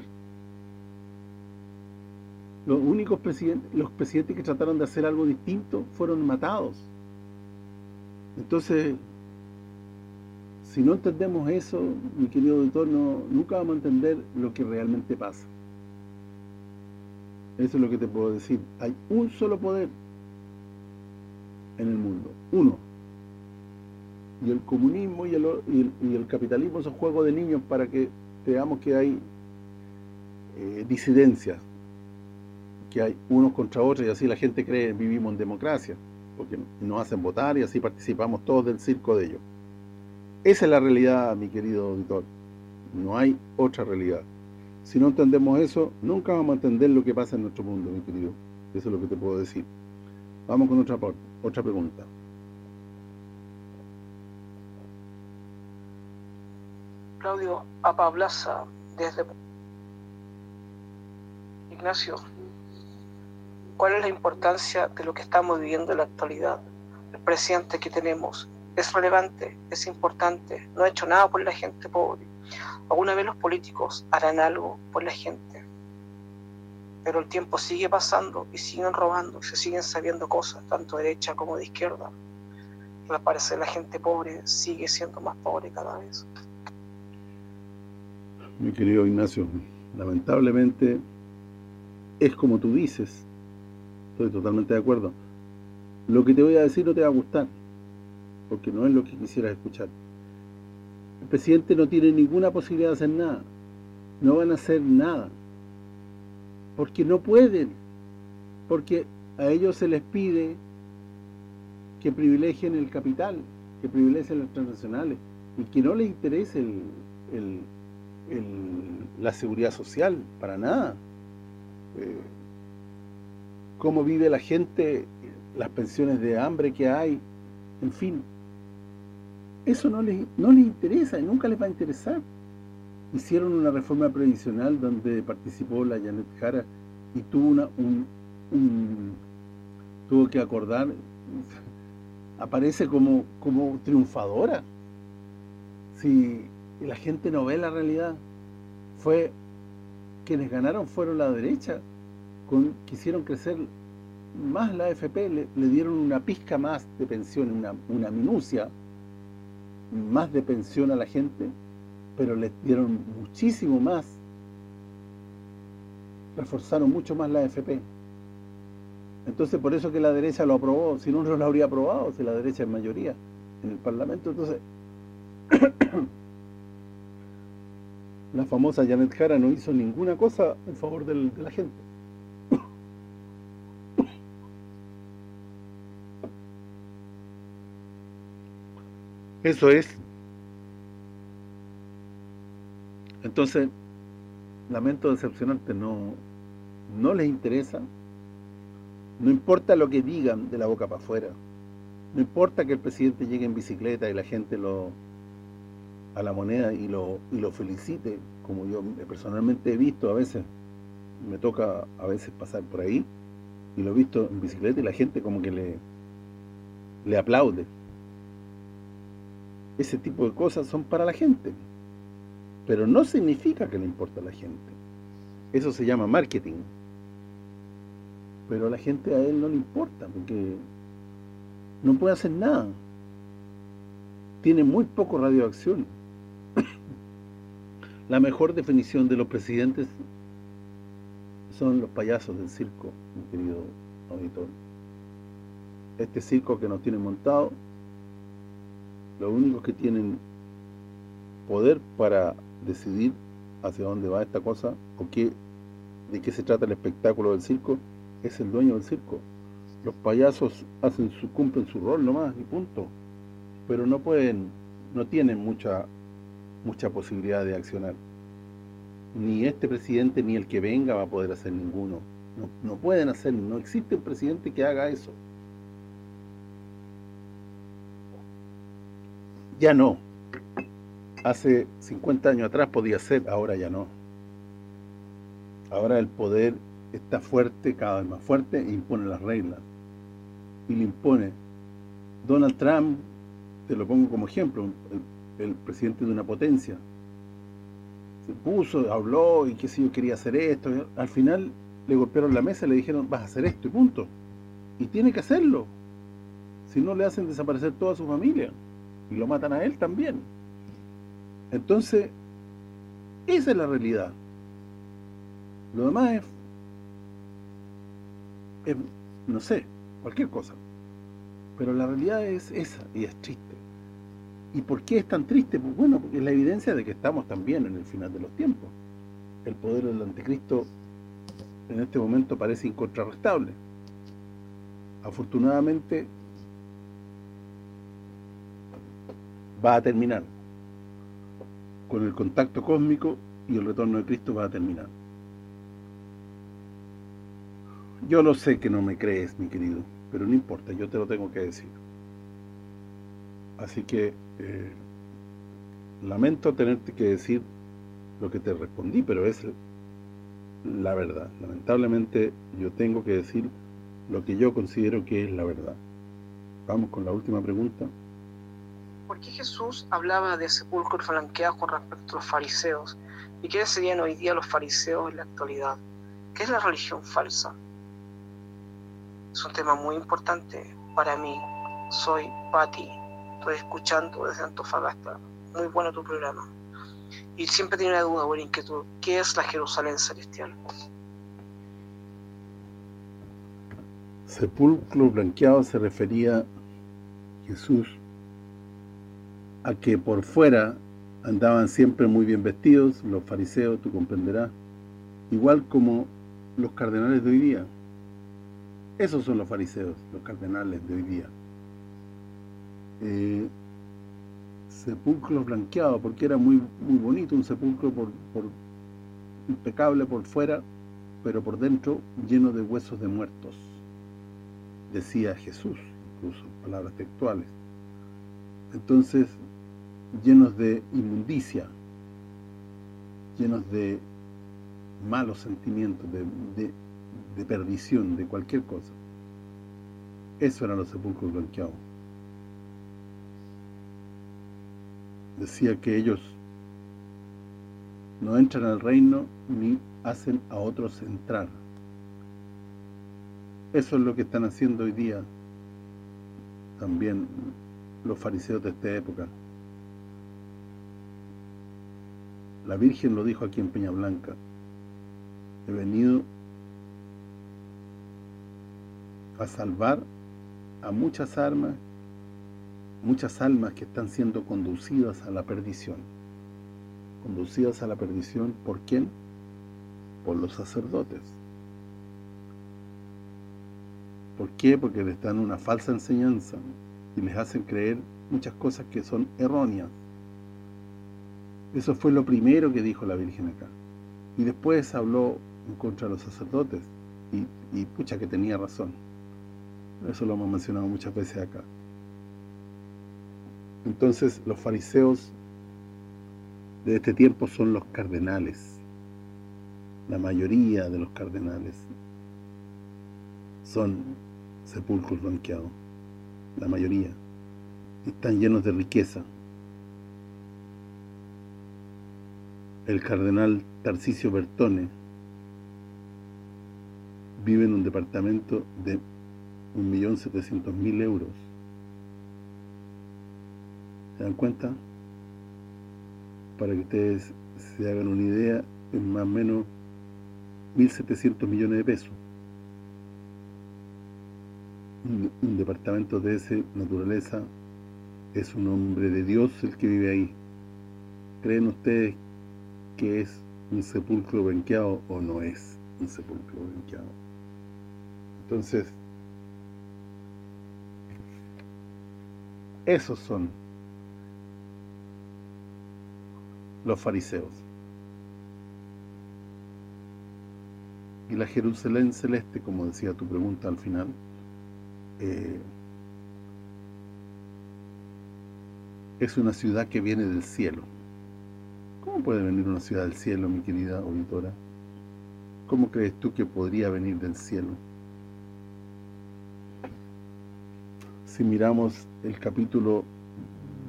Los únicos presidentes, los presidentes que trataron de hacer algo distinto fueron matados. Entonces, si no entendemos eso, mi querido doctor, no, nunca vamos a entender lo que realmente pasa. Eso es lo que te puedo decir. Hay un solo poder en el mundo, uno. Y el comunismo y el, y el capitalismo son juegos de niños para que veamos que hay eh, disidencias, que hay unos contra otros y así la gente cree vivimos en democracia, porque nos hacen votar y así participamos todos del circo de ellos. Esa es la realidad, mi querido auditor. No hay otra realidad. Si no entendemos eso, nunca vamos a entender lo que pasa en nuestro mundo, mi querido. Eso es lo que te puedo decir. Vamos con otra, otra pregunta. Claudio Apablaza desde Ignacio, ¿cuál es la importancia de lo que estamos viviendo en la actualidad? El presidente que tenemos es relevante, es importante, no ha hecho nada por la gente pobre. ¿Alguna vez los políticos harán algo por la gente? Pero el tiempo sigue pasando y siguen robando, se siguen sabiendo cosas, tanto de derecha como de izquierda. Al parecer la gente pobre sigue siendo más pobre cada vez mi querido Ignacio, lamentablemente es como tú dices, estoy totalmente de acuerdo. Lo que te voy a decir no te va a gustar, porque no es lo que quisieras escuchar. El presidente no tiene ninguna posibilidad de hacer nada, no van a hacer nada, porque no pueden, porque a ellos se les pide que privilegien el capital, que privilegien las transnacionales y que no les interese el, la seguridad social, para nada. Eh, cómo vive la gente, las pensiones de hambre que hay, en fin. Eso no les, no les interesa y nunca les va a interesar. Hicieron una reforma previsional donde participó la Janet Jara y tuvo una, un, tuvo que acordar aparece como, como triunfadora si la gente no ve la realidad fue quienes ganaron fueron la derecha quisieron crecer más la AFP le, dieron una pizca más de pensión una, una minucia más de pensión a la gente pero les dieron muchísimo más reforzaron mucho más la AFP entonces, por eso que la derecha lo aprobó, si no, no lo habría aprobado, si la derecha es mayoría en el Parlamento. Entonces, la famosa Janet Jara no hizo ninguna cosa en favor de la gente. Eso es. Entonces, lamento decepcionante, no, no les interesa no importa lo que digan de la boca para afuera. No importa que el presidente llegue en bicicleta y la gente lo a la moneda y lo, y lo felicite, como yo personalmente he visto a veces, me toca a veces pasar por ahí, y lo he visto en bicicleta y la gente como que le, le aplaude. Ese tipo de cosas son para la gente, pero no significa que le importa a la gente. Eso se llama marketing pero a la gente a él no le importa porque no puede hacer nada tiene muy poco radioacción la mejor definición de los presidentes son los payasos del circo mi querido auditor este circo que nos tienen montado los únicos que tienen poder para decidir hacia dónde va esta cosa o qué de qué se trata el espectáculo del circo es el dueño del circo. Los payasos hacen su cumplen su rol nomás y punto. Pero no pueden, no tienen mucha mucha posibilidad de accionar. Ni este presidente ni el que venga va a poder hacer ninguno. No, pueden hacer, no existe un presidente que haga eso. Ya no. Hace 50 años atrás podía ser, ahora ya no. Ahora el poder está fuerte, cada vez más fuerte, e impone las reglas. Y le impone. Donald Trump, te lo pongo como ejemplo, presidente de una potencia, se puso, habló y qué sé yo, quería hacer esto. Al final le golpearon la mesa y le dijeron, vas a hacer esto y punto. Y tiene que hacerlo. Si no, le hacen desaparecer toda su familia. Y lo matan a él también. Entonces, esa es la realidad. Lo demás es no sé, cualquier cosa. Pero la realidad es esa, y es triste. ¿Y por qué es tan triste? Pues bueno, porque es la evidencia de que estamos también en el final de los tiempos. El poder del anticristo en este momento parece incontrarrestable. Afortunadamente va a terminar. Con el contacto cósmico y el retorno de Cristo va a terminar. Yo lo sé que no me crees, mi querido, pero no importa, yo te lo tengo que decir. Así que eh, lamento tenerte que decir lo que te respondí, pero es la verdad. Lamentablemente yo tengo que decir lo que yo considero que es la verdad. Vamos con la última pregunta. ¿Por qué Jesús hablaba de sepulcros flanqueados con respecto a los fariseos? ¿Y qué serían hoy día los fariseos en la actualidad? ¿Qué es la religión falsa? es un tema muy importante para mí. Soy Patti, estoy escuchando desde Antofagasta. Muy bueno tu programa. Y siempre tengo una duda o inquietud. ¿Qué es la Jerusalén celestial? Sepulcro blanqueado se refería Jesús a que por fuera andaban siempre muy bien vestidos, los fariseos, tú comprenderás, igual como los cardenales de hoy día. Esos son los fariseos, los cardenales de hoy día. Eh, sepulcros blanqueados, porque era muy muy bonito, un sepulcro por, impecable por fuera, pero por dentro lleno de huesos de muertos, decía Jesús, incluso palabras textuales. Entonces, llenos de inmundicia, llenos de malos sentimientos, de, de perdición, de cualquier cosa. Eso eran los sepulcros blanqueados. Decía que ellos no entran al reino ni hacen a otros entrar. Eso es lo que están haciendo hoy día también los fariseos de esta época. La Virgen lo dijo aquí en Peña Blanca. He venido a salvar a muchas almas, muchas almas que están siendo conducidas a la perdición. Conducidas a la perdición, ¿por quién? Por los sacerdotes. ¿Por qué? Porque les dan una falsa enseñanza y les hacen creer muchas cosas que son erróneas. Eso fue lo primero que dijo la Virgen acá. Y después habló en contra de los sacerdotes y, y pucha que tenía razón. Eso lo hemos mencionado muchas veces acá. Entonces, los fariseos de este tiempo son los cardenales. La mayoría de los cardenales son sepulcros blanqueados. La mayoría. Están llenos de riqueza. El cardenal Tarcisio Bertone vive en un departamento de 1.700.000 euros. ¿Se dan cuenta? Para que ustedes se hagan una idea, es más o menos 1.700 millones de pesos. Un, departamento de esa naturaleza es un hombre de Dios el que vive ahí. ¿Creen ustedes que es un sepulcro blanqueado o no es un sepulcro blanqueado? Entonces, Esos son los fariseos. Y la Jerusalén celeste, como decía tu pregunta al final, eh, es una ciudad que viene del cielo. ¿Cómo puede venir una ciudad del cielo, mi querida auditora? ¿Cómo crees tú que podría venir del cielo? si miramos el capítulo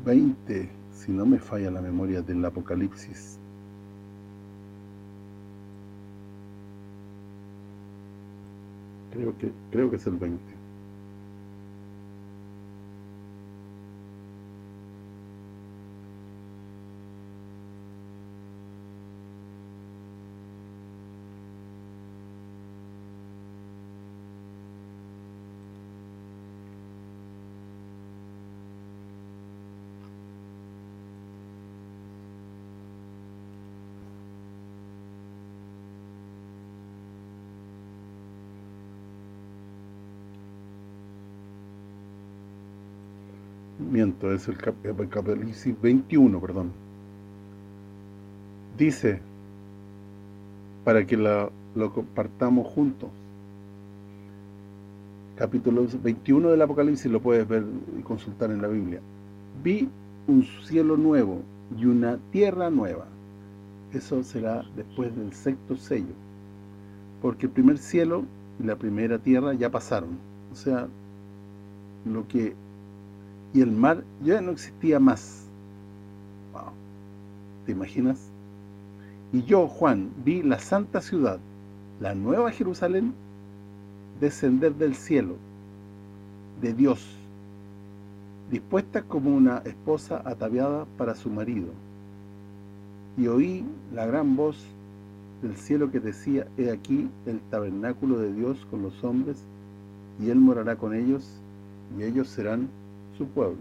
20, si no me falla la memoria del Apocalipsis, creo que creo que es el 20. Miento, es el Apocalipsis 21, perdón. Dice, para que la, lo compartamos juntos. Capítulo 21 del Apocalipsis lo puedes ver y consultar en la Biblia. Vi un cielo nuevo y una tierra nueva. Eso será después del sexto sello. Porque el primer cielo y la primera tierra ya pasaron. O sea, lo que y el mar ya no existía más. Wow. ¿Te imaginas? Y yo, Juan, vi la santa ciudad, la nueva Jerusalén, descender del cielo, de Dios, dispuesta como una esposa ataviada para su marido. Y oí la gran voz del cielo que decía, he aquí el tabernáculo de Dios con los hombres, y Él morará con ellos, y ellos serán su pueblo.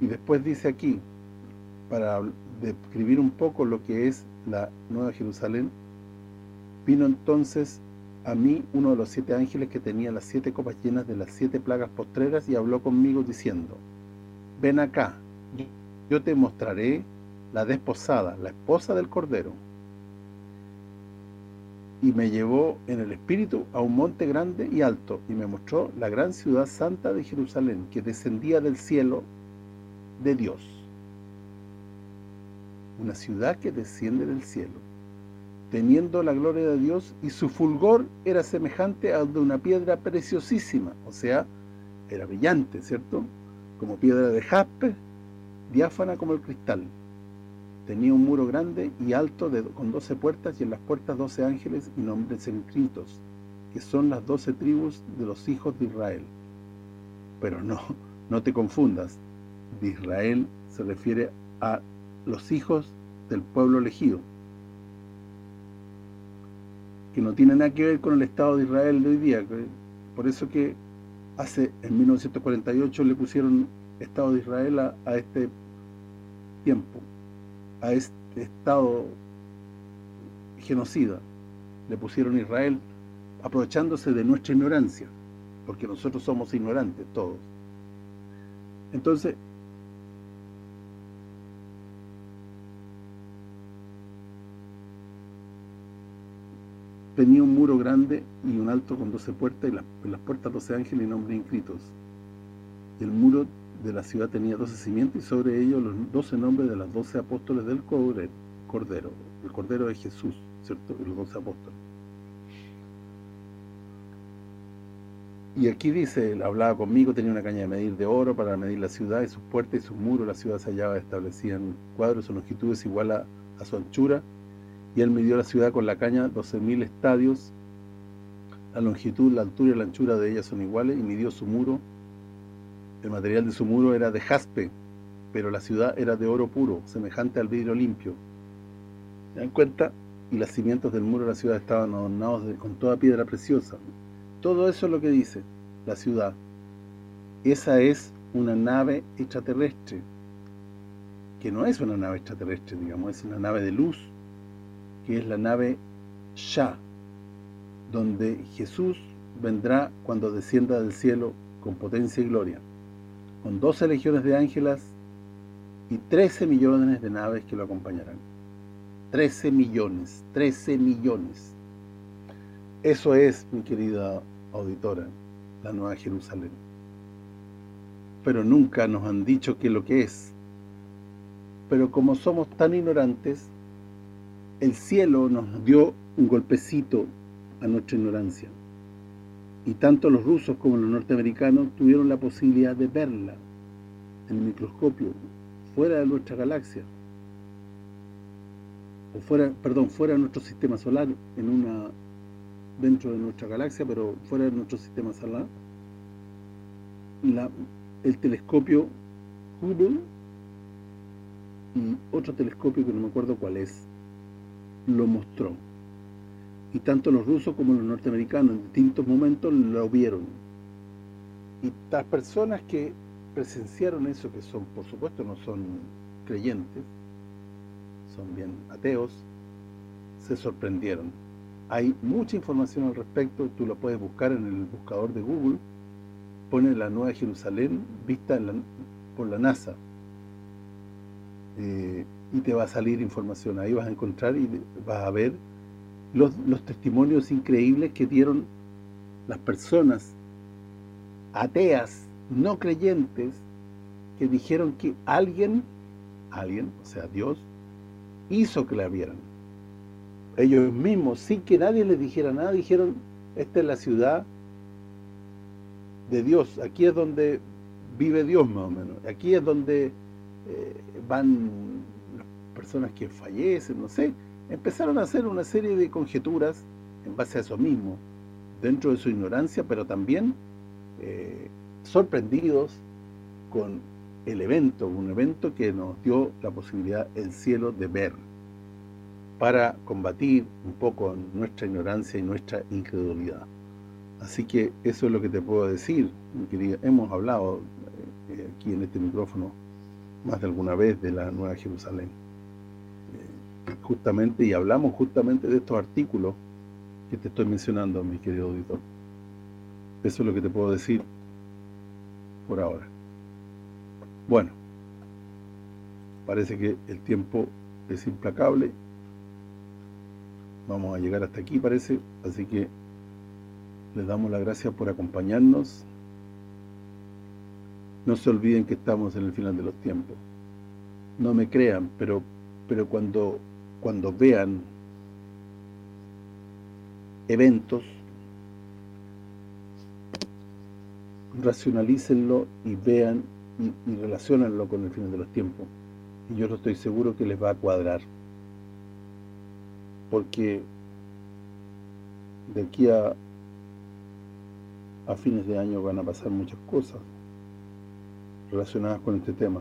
Y después dice aquí, para describir un poco lo que es la Nueva Jerusalén, vino entonces a mí uno de los siete ángeles que tenía las siete copas llenas de las siete plagas postreras y habló conmigo diciendo, ven acá, yo te mostraré la desposada, la esposa del Cordero. Y me llevó en el espíritu a un monte grande y alto, y me mostró la gran ciudad santa de Jerusalén, que descendía del cielo de Dios. Una ciudad que desciende del cielo, teniendo la gloria de Dios, y su fulgor era semejante a de una piedra preciosísima, o sea, era brillante, ¿cierto? Como piedra de jaspe, diáfana como el cristal. Tenía un muro grande y alto con doce puertas y en las puertas doce ángeles y nombres inscritos, que son las doce tribus de los hijos de Israel. Pero no, no te confundas, de Israel se refiere a los hijos del pueblo elegido, que no tiene nada que ver con el Estado de Israel de hoy día. Por eso que hace en 1948 le pusieron Estado de Israel a este tiempo, a este Estado genocida. Le pusieron Israel aprovechándose de nuestra ignorancia, porque nosotros somos ignorantes todos. Entonces, tenía un muro grande y un alto con doce puertas y las, las puertas doce ángeles y nombres inscritos. El muro de la ciudad tenía doce cimientos y sobre ellos los doce nombres de los doce apóstoles del Cordero. El Cordero es Jesús, ¿cierto? Los doce apóstoles. Y aquí dice, él hablaba conmigo, tenía una caña de medir de oro para medir la ciudad y sus puertas y sus muros. La ciudad se hallaba establecida en cuadros o longitudes igual a, a su anchura. Y él midió la ciudad con la caña 12.000 estadios. La longitud, la altura y la anchura de ellas son iguales y midió su muro el material de su muro era de jaspe, pero la ciudad era de oro puro, semejante al vidrio limpio. ¿Se dan cuenta? Y los cimientos del muro de la ciudad estaban adornados con toda piedra preciosa. Todo eso es lo que dice la ciudad. Esa es una nave extraterrestre, que no es una nave extraterrestre, digamos, es una nave de luz, que es la nave Shah, donde Jesús vendrá cuando descienda del cielo con potencia y gloria con 12 legiones de ángelas y 13 millones de naves que lo acompañarán. 13 millones, 13 millones. Eso es, mi querida auditora, la Nueva Jerusalén. Pero nunca nos han dicho qué es lo que es. Pero como somos tan ignorantes, el cielo nos dio un golpecito a nuestra ignorancia y tanto los rusos como los norteamericanos tuvieron la posibilidad de verla en el microscopio fuera de nuestra galaxia. O fuera, perdón, fuera de nuestro sistema solar en una dentro de nuestra galaxia, pero fuera de nuestro sistema solar. La, el telescopio Hubble y otro telescopio que no me acuerdo cuál es lo mostró y tanto los rusos como los norteamericanos en distintos momentos lo vieron. Y las personas que presenciaron eso, que son, por supuesto, no son creyentes, son bien ateos, se sorprendieron. Hay mucha información al respecto, tú lo puedes buscar en el buscador de Google, pone la Nueva Jerusalén vista por la NASA, eh, y te va a salir información, ahí vas a encontrar y vas a ver los, testimonios increíbles que dieron las personas ateas, no creyentes, que dijeron que alguien, alguien, o sea, Dios, hizo que la vieran. Ellos mismos, sin que nadie les dijera nada, dijeron, esta es la ciudad de Dios, aquí es donde vive Dios más o menos, aquí es donde eh, van las personas que fallecen, no sé, empezaron a hacer una serie de conjeturas en base a eso mismo, dentro de su ignorancia, pero también eh, sorprendidos con el evento, un evento que nos dio la posibilidad el cielo de ver, para combatir un poco nuestra ignorancia y nuestra incredulidad. Así que eso es lo que te puedo decir, querida. Hemos hablado eh, aquí en este micrófono más de alguna vez de la Nueva Jerusalén justamente, y hablamos justamente de estos artículos que te estoy mencionando, mi querido auditor. Eso es lo que te puedo decir por ahora. Bueno, parece que el tiempo es implacable. Vamos a llegar hasta aquí, parece. Así que les damos las gracias por acompañarnos. No se olviden que estamos en el final de los tiempos. No me crean, pero pero cuando cuando vean eventos racionalícenlo y vean y, relacionenlo con el final de los tiempos. Y yo lo estoy seguro que les va a cuadrar. Porque de aquí a fines de año van a pasar muchas cosas relacionadas con este tema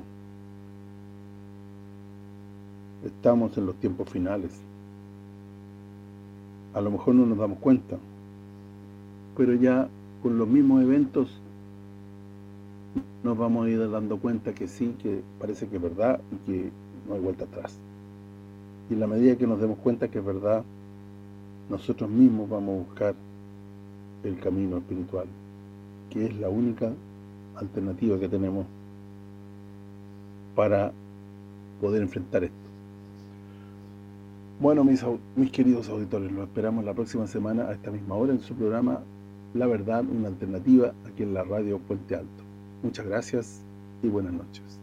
estamos en los tiempos finales a lo mejor no nos damos cuenta pero ya con los mismos eventos nos vamos a ir dando cuenta que sí, que parece que es verdad y que no hay vuelta atrás. Y en la medida que nos demos cuenta que es verdad, nosotros mismos vamos a buscar el camino espiritual, que es la única alternativa que tenemos para poder enfrentar esto. Bueno, mis, mis queridos auditores, los esperamos la próxima semana a esta misma hora en su programa La Verdad, una alternativa, aquí en la radio Puente Alto. Muchas gracias y buenas noches.